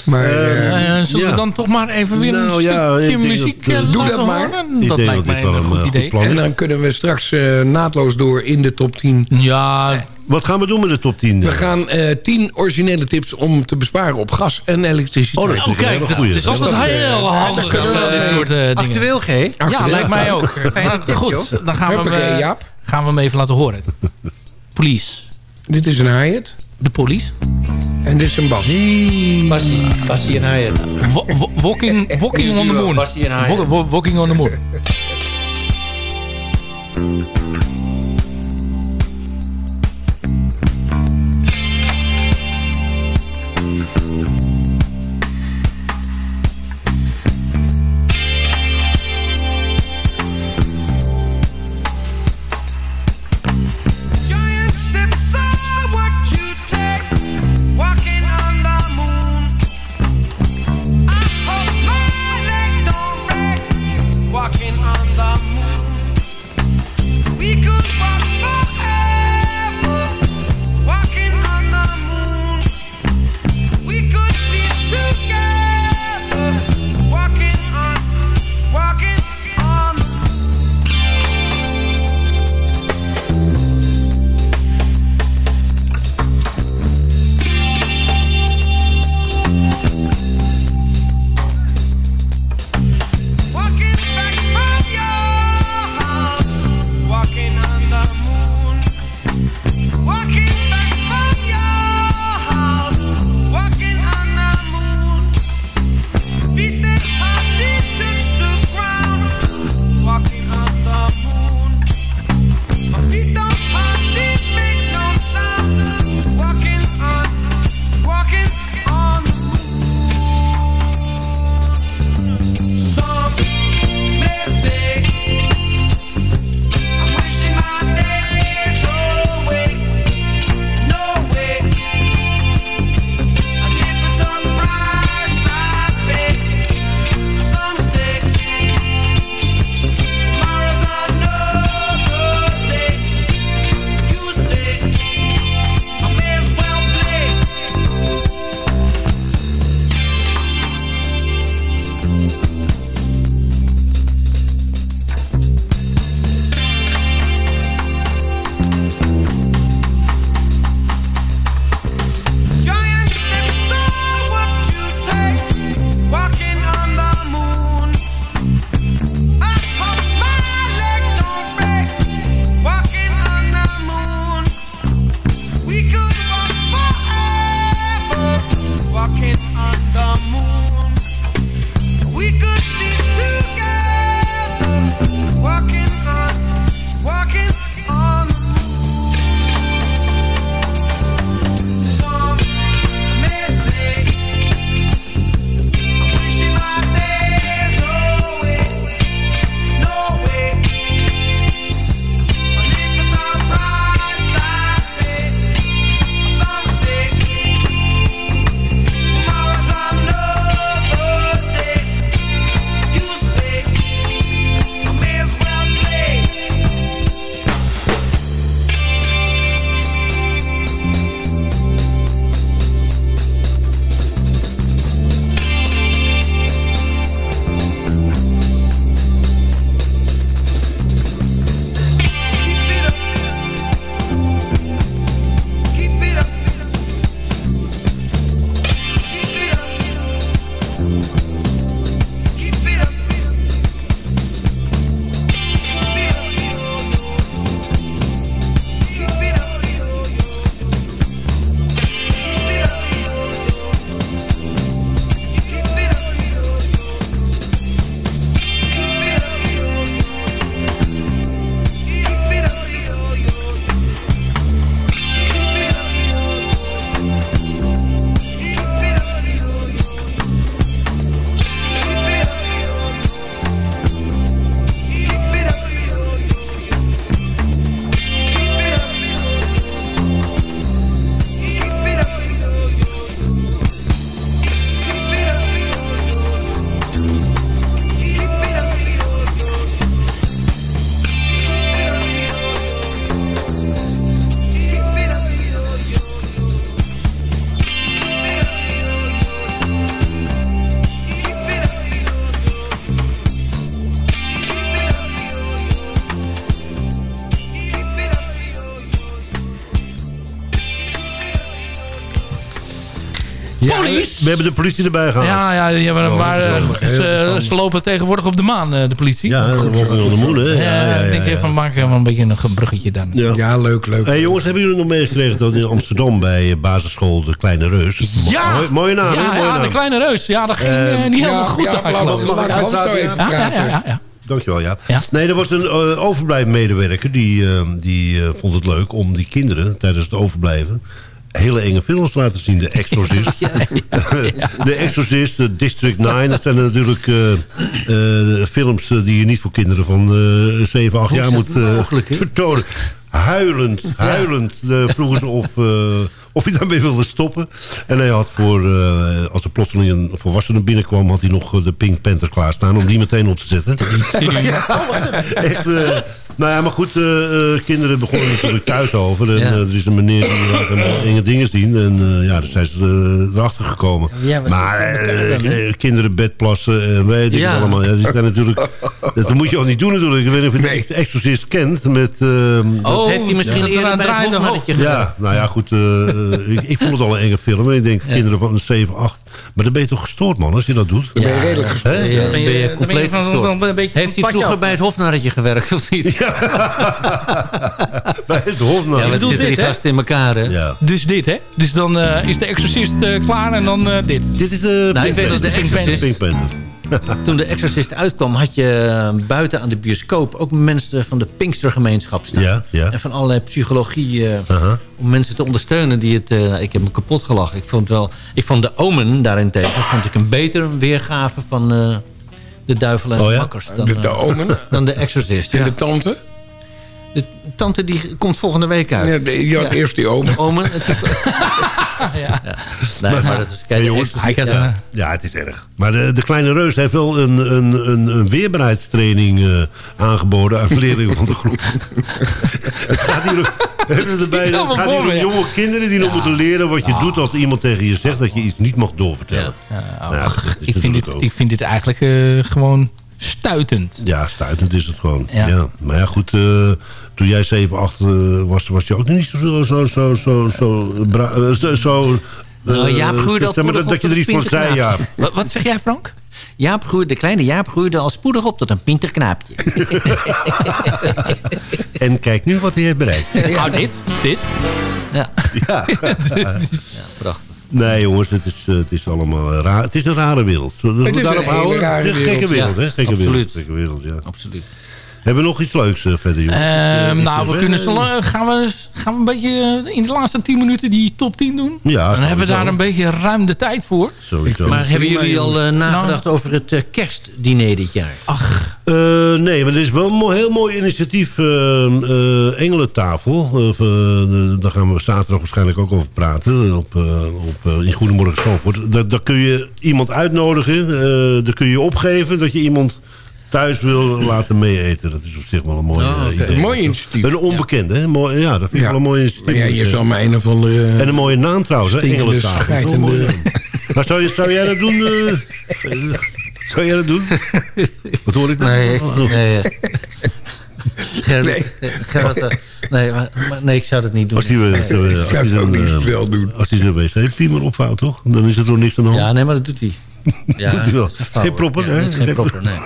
Maar Eh, eh, Nou ja, zullen Ja. we dan toch maar even weer Nou een ja, ik stukje muziek dat, eh, Doe dat maar. horen? Dat lijkt dat mij een goed goed idee. plan en dan kunnen we straks eh, naadloos door in de top 10. Ja, Wat gaan we doen met de top 10? We gaan eh 10 originele tips om te besparen op gas en elektriciteit. Oh, dat oh, kijk, dat is altijd heel handig. eh, dit mee. soort eh, dingen. Actueel, G? Ja, lijkt mij ook. Maar goed, dan gaan we, hem, eh, gaan we hem even laten horen. Police. Dit is een Hyatt. De police. En dit is een Bas. Bassie, Bassie en Hyatt. Walking, walking on the moon. Bassie en Hyatt. Wa- wa- Walking on the moon. We hebben de politie erbij gehaald. Ja, ja, die hebben, Oh, maar eh, ze, lopen tegenwoordig op de maan, eh, de politie. Ja, dat wordt moon, hè? Ja, Ja, ja, ja, ik denk ja. even, maak een beetje een bruggetje dan. Ja. Ja, leuk, leuk. Hey, jongens, hebben jullie nog meegekregen dat in Amsterdam bij eh, basisschool De Kleine Reus... Ja! Mooi- mooie naam, hè? Ja, Mooie ja, naam. de kleine reus. Ja, dat ging niet ja, helemaal goed ja, Mag ik uitpraten? Ja, ja, praten. ja, ja, ja. Dankjewel, ja. Ja. Nee, er was een eh, overblijfmedewerker die, die vond het leuk om die kinderen tijdens het overblijven hele enge films te laten zien. De Exorcist. de Exorcist, de District 9. Dat zijn natuurlijk eh, eh, films eh, die je niet voor kinderen van eh 7, 8 Hoe jaar moet eh, mogelijk, vertonen. Huilend, huilend eh, vroegen ze of, eh, of hij daarmee wilde stoppen. En hij had voor, eh, als er plotseling een volwassene binnenkwam... had hij nog eh, de Pink Panther klaarstaan om die meteen op te zetten. Echt, eh, nou ja, maar goed, eh, eh, kinderen begonnen natuurlijk thuis over. En Ja. eh, er is een meneer die laat hem enge dingen zien. En ja, daar zijn ze erachter gekomen. Maar kinderen bedplassen en weet ik het allemaal. Ja, die zijn natuurlijk, dat moet je ook niet doen natuurlijk. Ik weet niet of je Nee. de Exorcist kent. Met, ehm, Oh, Heeft hij misschien dat er eerder een bij het draaiende hofnarretje hoofd. gedaan? ja, nou ja, goed. eh, ik, ik vond het al een enge film. Ik denk, kinderen van 7, 8. Maar dan ben je toch gestoord, man, als je dat doet? Dan ben je redelijk Hè? Ben je, ben je dan ben je compleet van- gestoord. van een beetje Heeft hij vroeger bij het hofnarretje gewerkt of niet? Ja, Bij het hof, nou. wat bedoelt zitten die dit, hè? gasten in elkaar, hè? Ja. Dus dit, hè? Dus dan eh, is de exorcist eh, klaar en dan eh, dit. Dit is de Nou, ik Pink weet dat de. Exorcist- Pink Panther. Toen de Exorcist uitkwam, had je eh, buiten aan de bioscoop... ook mensen van de Pinkstergemeenschap staan. Ja, ja. En van allerlei psychologie eh, Aha. om mensen te ondersteunen die het... eh, ik heb me kapot gelachen. Ik vond, wel, ik vond de Omen daarentegen vond ik een betere weergave van eh, de duivel en Oh ja? makkers. Dan, De, de omen dan de Exorcist, en ja. de tante. De tante die komt volgende week uit. Ja, de- je had Ja. eerst die omen. Omen. ja. Nee, maar dat is... Kijk, jongens, ja. Ja, het is erg. Maar de, de kleine reus heeft wel een, een, een, een weerbaarheidstraining eh, aangeboden aan leerlingen van de groep. het gaat hier, hebben ze erbij, het gaat hier om jonge kinderen die nog moeten leren wat je doet als iemand tegen je zegt dat je iets niet mag doorvertellen. Ja, Nou ja, dat is ik, vind dit, ook. ik vind dit eigenlijk eh, gewoon stuitend. Ja, stuitend is het gewoon. Ja. Ja. Maar ja, goed, eh, toen jij 7, 8 eh, was, was je ook niet zo... zo, zo, zo, zo, eh, zo, zo Nou, eh, Jaap groeide al zeg maar dat, dat je op er iets van tot zei, een ja. Wat, wat zeg jij, Frank? Jaap groeide, de kleine Jaap groeide al spoedig op tot een pinterknaapje. En kijk nu wat hij heeft bereikt. Nou, dit. Dit. Ja, Ja. ja prachtig. Nee, jongens, het is, eh, het is allemaal eh, raar. Het is een rare wereld. Zullen we Het is daarop een houden? rare Het is een gekke wereld, wereld, ja. hè? Gekke Absoluut. wereld. Gekke wereld, ja. Absoluut. Hebben we nog iets leuks eh, verder, jongens? Ehm, eh, nou, we kunnen zo lang, gaan, we, gaan we een beetje eh, in de laatste 10 minuten die top 10 doen? Ja, Dan hebben we daar een beetje ruim de tijd voor. Sowieso. Maar hebben jullie al eh, nagedacht over het kerstdiner dit jaar? Eh, nee, maar er is wel een heel mooi initiatief. eh, eh, Engelentafel. Daar gaan we zaterdag waarschijnlijk ook over praten. Op, eh, op, eh, in Goedemorgen Zandvoort. Daar, daar kun je iemand uitnodigen. eh daar kun je opgeven dat je iemand thuis wil laten meeeten. Dat is op zich wel een mooi Oh, oké. idee. Mooi initiatief. Een onbekende, hè? Mooi, ja, dat vind ik Ja. wel een mooi initiatief. Ja, je zal maar een of andere... En een mooie naam trouwens, hè? Mooi. Maar zou, je, zou jij dat doen? eh? zou jij dat doen? Wat hoor ik dan? Nee, Oh, nee. eh, Gerrit, eh, Gerrit, eh, nee, maar, nee, ik zou dat niet doen. Als hij Nee. als hij- als hij wel doen. Als hij zijn wc-piemer opvouwt, toch? Dan is het toch niks aan de hand? Ja, nee, maar dat doet hij. Ja, Doet hij wel. Geen proppen, Ja, hè? dat is geen proppen, nee.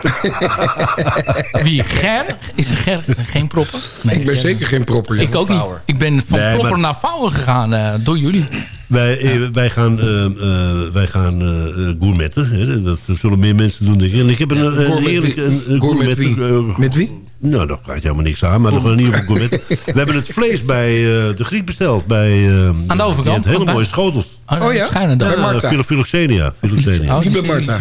Wie? Ger? Is Ger geen propper? Nee. Ik ben zeker geen propper. ja. Ik ook niet. Ik ben van Nee, propper maar- naar vouwen gegaan eh, door jullie. Wij, eh, wij gaan, eh, eh, wij gaan eh, eh, gourmetten. Hè? Dat zullen meer mensen doen, denk ik. En ik heb een, een, Gourmet heerlijke... wie? Een, een Gourmet gourmet, wie? eh, Met wie? Nou, daar gaat helemaal niks aan. Maar we gaan in ieder geval gourmet. We hebben het vlees bij eh, de Griek besteld. Bij, eh, Aan de overkant? hele mooie schotels. Oh ja? Schijnen dat. Bij Marta. Philo- Philoxenia. Philoxenia. Oh, Niet bij Marta.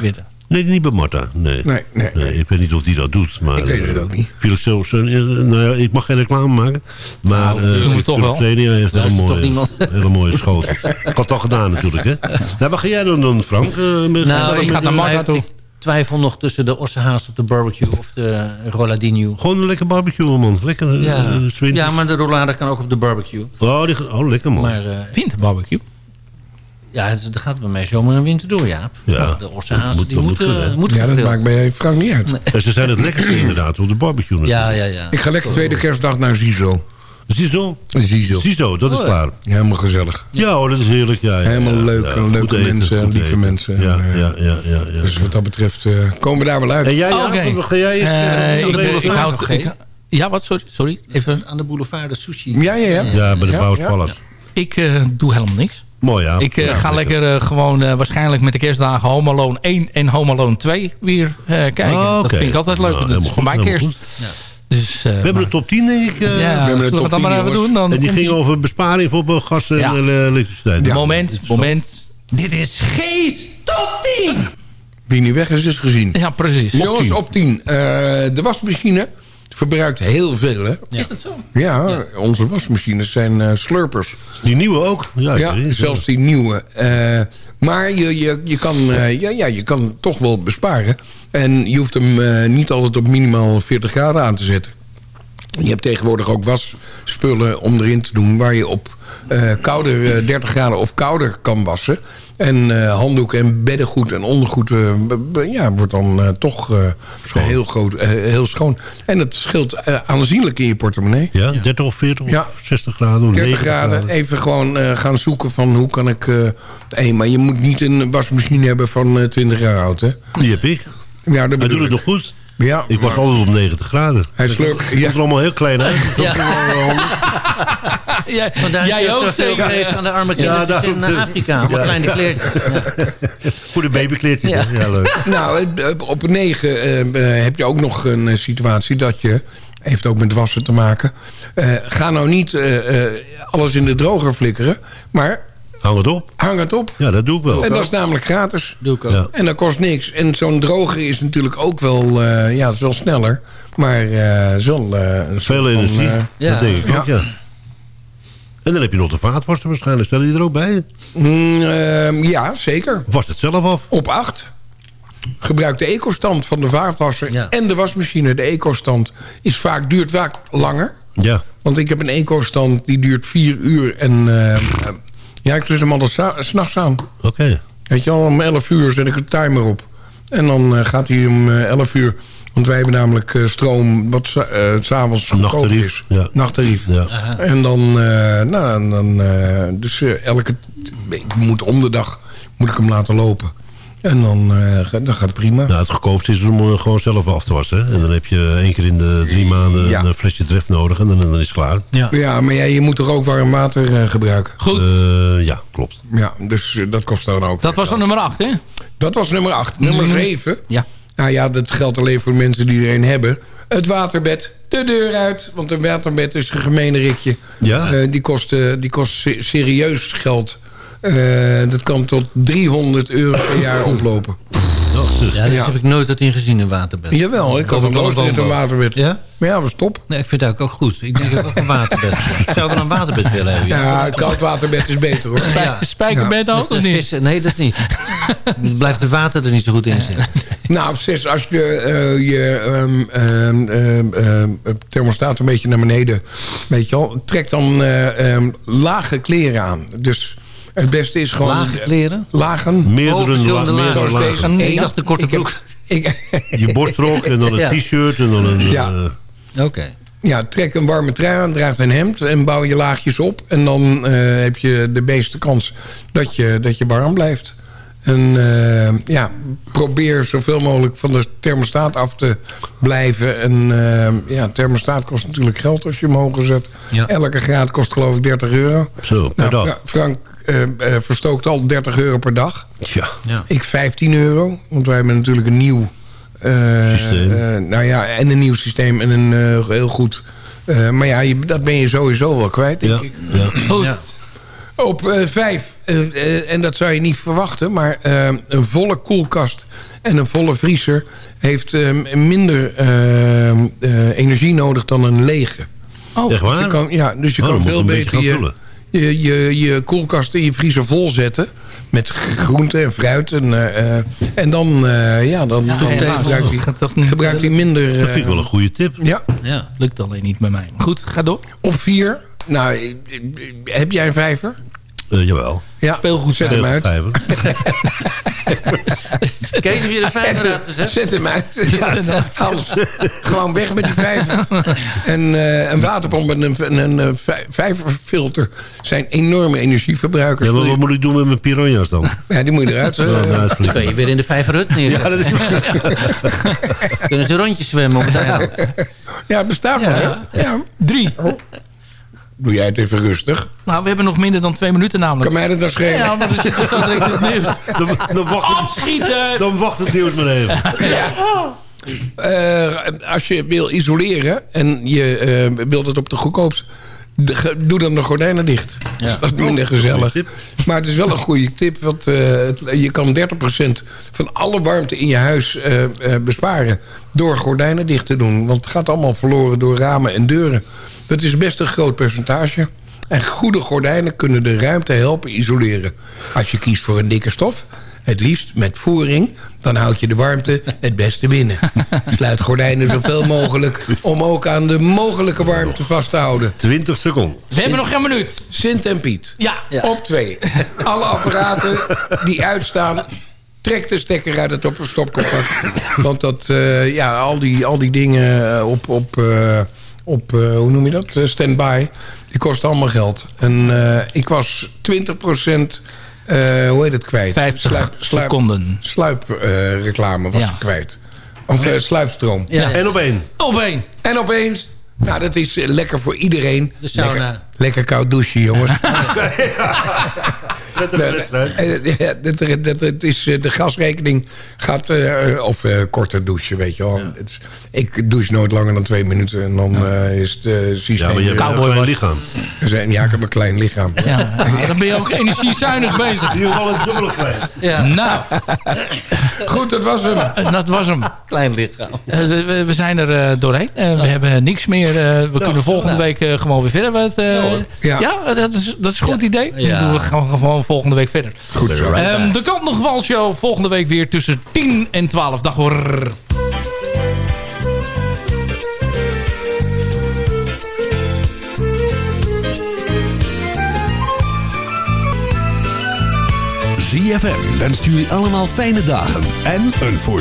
Nee, niet bij Marta. Nee. Nee, nee, nee. Ik weet niet of die dat doet. Maar, Ik weet het eh, ook niet. Philoxenia, nou ja, ik mag geen reclame maken. Maar Nou, eh, doen we toch wel. Philoxenia heeft hele mooie, hele mooie schoten. ik had het al gedaan natuurlijk. Hè? Nou, wat ga jij dan doen, Frank? Eh, met- Nou, ik, gaat naar Marta toe. Ik twijfel nog tussen de ossehaas op de barbecue of de roladinho. Gewoon een lekker barbecue, man. Lekker eh, Ja. eh, ja, maar de rollade kan ook op de barbecue. Oh, die, oh, lekker, man. Maar eh, Winterbarbecue. ja, het gaat bij mij zomer en winter door, Jaap. Ja. De ossehaas, Dat moet- die dat moeten, moet moeten Ja, dat maakt bij Frank niet uit. En ze zijn het lekkerste inderdaad, op de barbecue natuurlijk. Ja, ja, ja. Ik ga lekker tweede kerstdag naar Zizo. Ziezo? Ziezo. Ziezo, dat is Oh, klaar. Helemaal gezellig. Ja hoor, dat is heerlijk. Ja, ja, Helemaal ja, leuk. ja, goed leuke eten, mensen, lieve eten. mensen. Ja, En, eh, ja, ja, ja, ja. Dus wat dat betreft eh, komen we daar wel uit. En jij. Jacob, ga jij... Eh, eh, ik, ik houd... ja, wat? Sorry. sorry. Even. Aan de boulevard, de sushi. Ja, ja, ja. Ja, bij de Ja, ja. Ik eh, doe helemaal niks. Mooi, ja. Ik eh, Ja, ga lekker eh, gewoon eh, waarschijnlijk met de kerstdagen Home Alone 1 en Home Alone 2 weer eh, kijken. Ah, Dat vind ik altijd leuk. Nou, dat is voor mij goed, kerst. helemaal Dus, eh, We hebben maar- de top 10, denk ik. eh, ja, hebben de zullen we top het dan 10, maar even jongens. doen? Dan en die ging over besparing voor gas en Ja. eh, elektriciteit. Moment, moment. Dit is Gees Top 10! Wie niet weg is, is gezien. Ja, precies. Jongens, op 10. Eh, de wasmachine verbruikt heel veel, hè? Is dat zo? Ja, onze wasmachines zijn eh, slurpers. Die nieuwe ook. Ja, zelfs die nieuwe. Eh, maar je, je, je, kan, eh, ja, ja, je kan toch wel besparen. En je hoeft hem eh, niet altijd op minimaal 40 graden aan te zetten. Je hebt tegenwoordig ook wasspullen om erin te doen... waar je op eh, kouder, eh, 30 graden of kouder kan wassen. En eh, handdoeken en beddengoed en ondergoed... eh, ja, wordt dan eh, toch eh, heel, groot, eh, heel schoon. En het scheelt aanzienlijk in je portemonnee. Ja, 30 of 40 Ja. of 60 graden. of 30 90 graden. Even gewoon eh, gaan zoeken van hoe kan ik... eh hey, maar je moet niet een wasmachine hebben van eh, 20 jaar oud, hè? Die heb ik. Ja, dat Hij doet het ik. nog goed. Ja, Ik was altijd op 90 graden. hij slurpt... Het Ja, ziet er allemaal heel klein uit. Ja. Ja. Jij, is ook zeker. aan de arme Ja, kindertjes in eh, Afrika. Allemaal Ja. kleine kleertjes. Ja. Goede babykleertjes. Ja. Ja. ja, leuk. nou, op een 9 eh, eh, heb je ook nog een situatie dat je... heeft ook met wassen te maken. eh, ga nou niet eh, eh, alles in de droger flikkeren... maar Hang het op. hang het op. Ja, dat doe ik wel. En dat is namelijk gratis. Doe ik ook. Ja. En dat kost niks. En zo'n droger is natuurlijk ook wel, eh, ja, het is wel sneller. Maar eh zo'n... eh, Veel energie. Ja. Dat denk ik Ja. ook, ja. En dan heb je nog de vaatwasser waarschijnlijk. Stel je er ook bij? Mm, ehm, ja, zeker. Was het zelf af? Op 8. Gebruik de ecostand van de vaatwasser Ja. en de wasmachine. De ecostand is vaak, duurt vaak langer. Ja. Want ik heb een ecostand die duurt 4 uur. En eh, ja, ik zet hem altijd s'nachts aan. Oké. Weet je wel, om 11 uur zet ik een timer op. En dan eh, gaat hij om eh, 11 uur. Want wij hebben namelijk eh, stroom wat eh, s'avonds Nachttarief, is. ja. Nachttarief. Ja. En dan, eh, nou, en dan eh, dus eh, elke, ik moet om de dag moet ik hem laten lopen. En dan, eh, dan gaat het prima. Nou, het goedkoopste is om hem gewoon zelf af te wassen. hè. En dan heb je één keer in de drie maanden Ja. een flesje tref nodig. En dan, dan is het klaar. Ja. Ja, maar ja, je moet toch ook warm water eh, gebruiken? Goed, Eh, ja, klopt. Ja, dus eh, dat kost dan ook. dat was dan nummer 8, hè? Dat was nummer 8. Nummer Nummer- 7. Ja. Nou ja, dat geldt alleen voor mensen die er een hebben. Het waterbed, de deur uit. Want een waterbed is een gemene rikje. Ja. Eh, die, kost, eh, die kost se- serieus geld. Eh, dat kan tot 300 euro per jaar oplopen. Ja, daar Ja. heb ik nooit wat in gezien, een waterbed. Jawel, ik had een loosdrit een waterbed. Ja? Maar ja, dat was top. Nee, ik vind het ook goed. Ik denk ook een waterbed. Ik zou wel een waterbed willen hebben. Ja, een koud waterbed is beter hoor. Ja. Spijkerbed ook, of niet? Nee, dat niet. Dan blijft het water er niet zo goed in zitten. Nou, op zes, als je eh, je ehm, ehm, ehm, ehm, thermostaat een beetje naar beneden... Weet je wel, trek dan eh, ehm, lage kleren aan. Dus het beste is gewoon... Lage kleren? Lagen. Meerdere, lagen. meerdere lagen. Ik dacht een korte Ik heb- broek. Ik, Je borstrok en dan een Ja. t-shirt en dan een... Ja. eh, Oké. ja, trek een warme trui aan, draag een hemd... en bouw je laagjes op. En dan eh, heb je de meeste kans dat je, dat je warm blijft. En eh, ja, probeer zoveel mogelijk van de thermostaat af te blijven. En eh, ja, thermostaat kost natuurlijk geld als je hem hoger zet. Ja. Elke graad kost geloof ik 30 euro. Zo, per Nou, dag. Fra- Frank eh, eh, verstookt al 30 euro per dag. Ja. Ik 15 euro, want wij hebben natuurlijk een nieuw... eh, Systeem. eh, nou ja, en een nieuw systeem en een eh, heel goed... eh, maar ja, je, dat ben je sowieso wel kwijt, denk Ja. ik. ja. Goed. Ja. Op eh, vijf, en dat zou je niet verwachten... maar een volle koelkast en een volle vriezer... heeft minder energie nodig dan een lege. Echt Dus waar? je kan, ja, dus je Oh, kan veel beter je, vullen. Je, je, je koelkast en je vriezer vol zetten. Met groenten en fruit. En, eh, eh, en dan, eh, ja, dan, dan helaas. gebruikt, hij, Gaat toch niet- gebruikt hij minder... Dat vind ik wel een goede tip. ja, Ja. Lukt alleen niet bij mij. Goed, ga door. op vier. Nou, heb jij een vijver? Eh, jawel. Ja, Speelgoed zet hem uit. Kees, heb je de vijver Zet, uitgezet? zet hem uit. Ja, Hans, gewoon weg met die vijver. En eh, een waterpomp en een, en een eh, vij- vijverfilter zijn enorme energieverbruikers. Ja, maar wat moet ik doen met mijn piranha's dan? Ja, die moet je eruit. Ja, eruit Dan je weer in de vijverhut neerzetten. Ja, dat is Kunnen ze rondjes zwemmen op het eiland. ja, het bestaat nog. hè? Ja. Drie. Doe jij het even rustig. Nou, we hebben nog minder dan twee minuten namelijk. Kan mij dat dan schelen? Ja, maar er zit zo direct het nieuws. Dan, dan, wacht het, Afschieten! dan wacht het nieuws maar even. Eh, als je wil isoleren en je eh, wilt het op de goedkoopst... doe dan de gordijnen dicht. Dat is minder gezellig. Maar het is wel een goede tip. Want eh, het- je kan 30% van alle warmte in je huis eh, eh, besparen... door gordijnen dicht te doen. Want het gaat allemaal verloren door ramen en deuren. Dat is best een groot percentage. En goede gordijnen kunnen de ruimte helpen isoleren. Als je kiest voor een dikke stof... Het liefst met voering, dan houd je de warmte het beste binnen. Sluit gordijnen zoveel mogelijk om ook aan de mogelijke warmte vast te houden. 20 seconden. We hebben nog geen minuut. Sint en Piet. Ja. Op twee. Alle apparaten die uitstaan, trek de stekker uit het op- stopcontact. Want dat, eh, ja, al die, al die dingen eh, op, op, eh, op eh, hoe noem je dat, Eh, standby, die kosten allemaal geld. En eh, ik was 20% eh, hoe heet het kwijt? 50 seconden. Sluipreclame was Ja. ik kwijt. Of eh, sluipstroom. Ja. En op één. Op één. En opeens, nou dat is lekker voor iedereen. De sauna. Lekker, lekker koud douchen, jongens. Ja, dat is, eh, de gasrekening gaat... eh, of eh, korter douchen, weet je wel. Het ik douche nooit langer dan twee minuten. En dan eh, is het eh, systeem... Ja, maar je hebt een klein lichaam. Zijn- Ja, ik heb een klein lichaam. Ja, dan ben je ook energiezuinig bezig. In ieder geval het dubbele kwijt. Ja, Nou, Goed, dat was hem. eh, dat was hem. klein lichaam. Eh, we, we zijn er eh, doorheen. Eh, we hebben niks meer. eh, we kunnen volgende week eh, gewoon weer verder. Met, eh, hoor. ja, Ja. dat, is, dat is een goed idee. Ja. Dan doen we gewoon, gewoon volgende week verder. Goed zo. Ehm, de Kant nog wel show volgende week weer tussen 10 en 12. Dag hoor. ZFM wenst jullie allemaal fijne dagen en een voor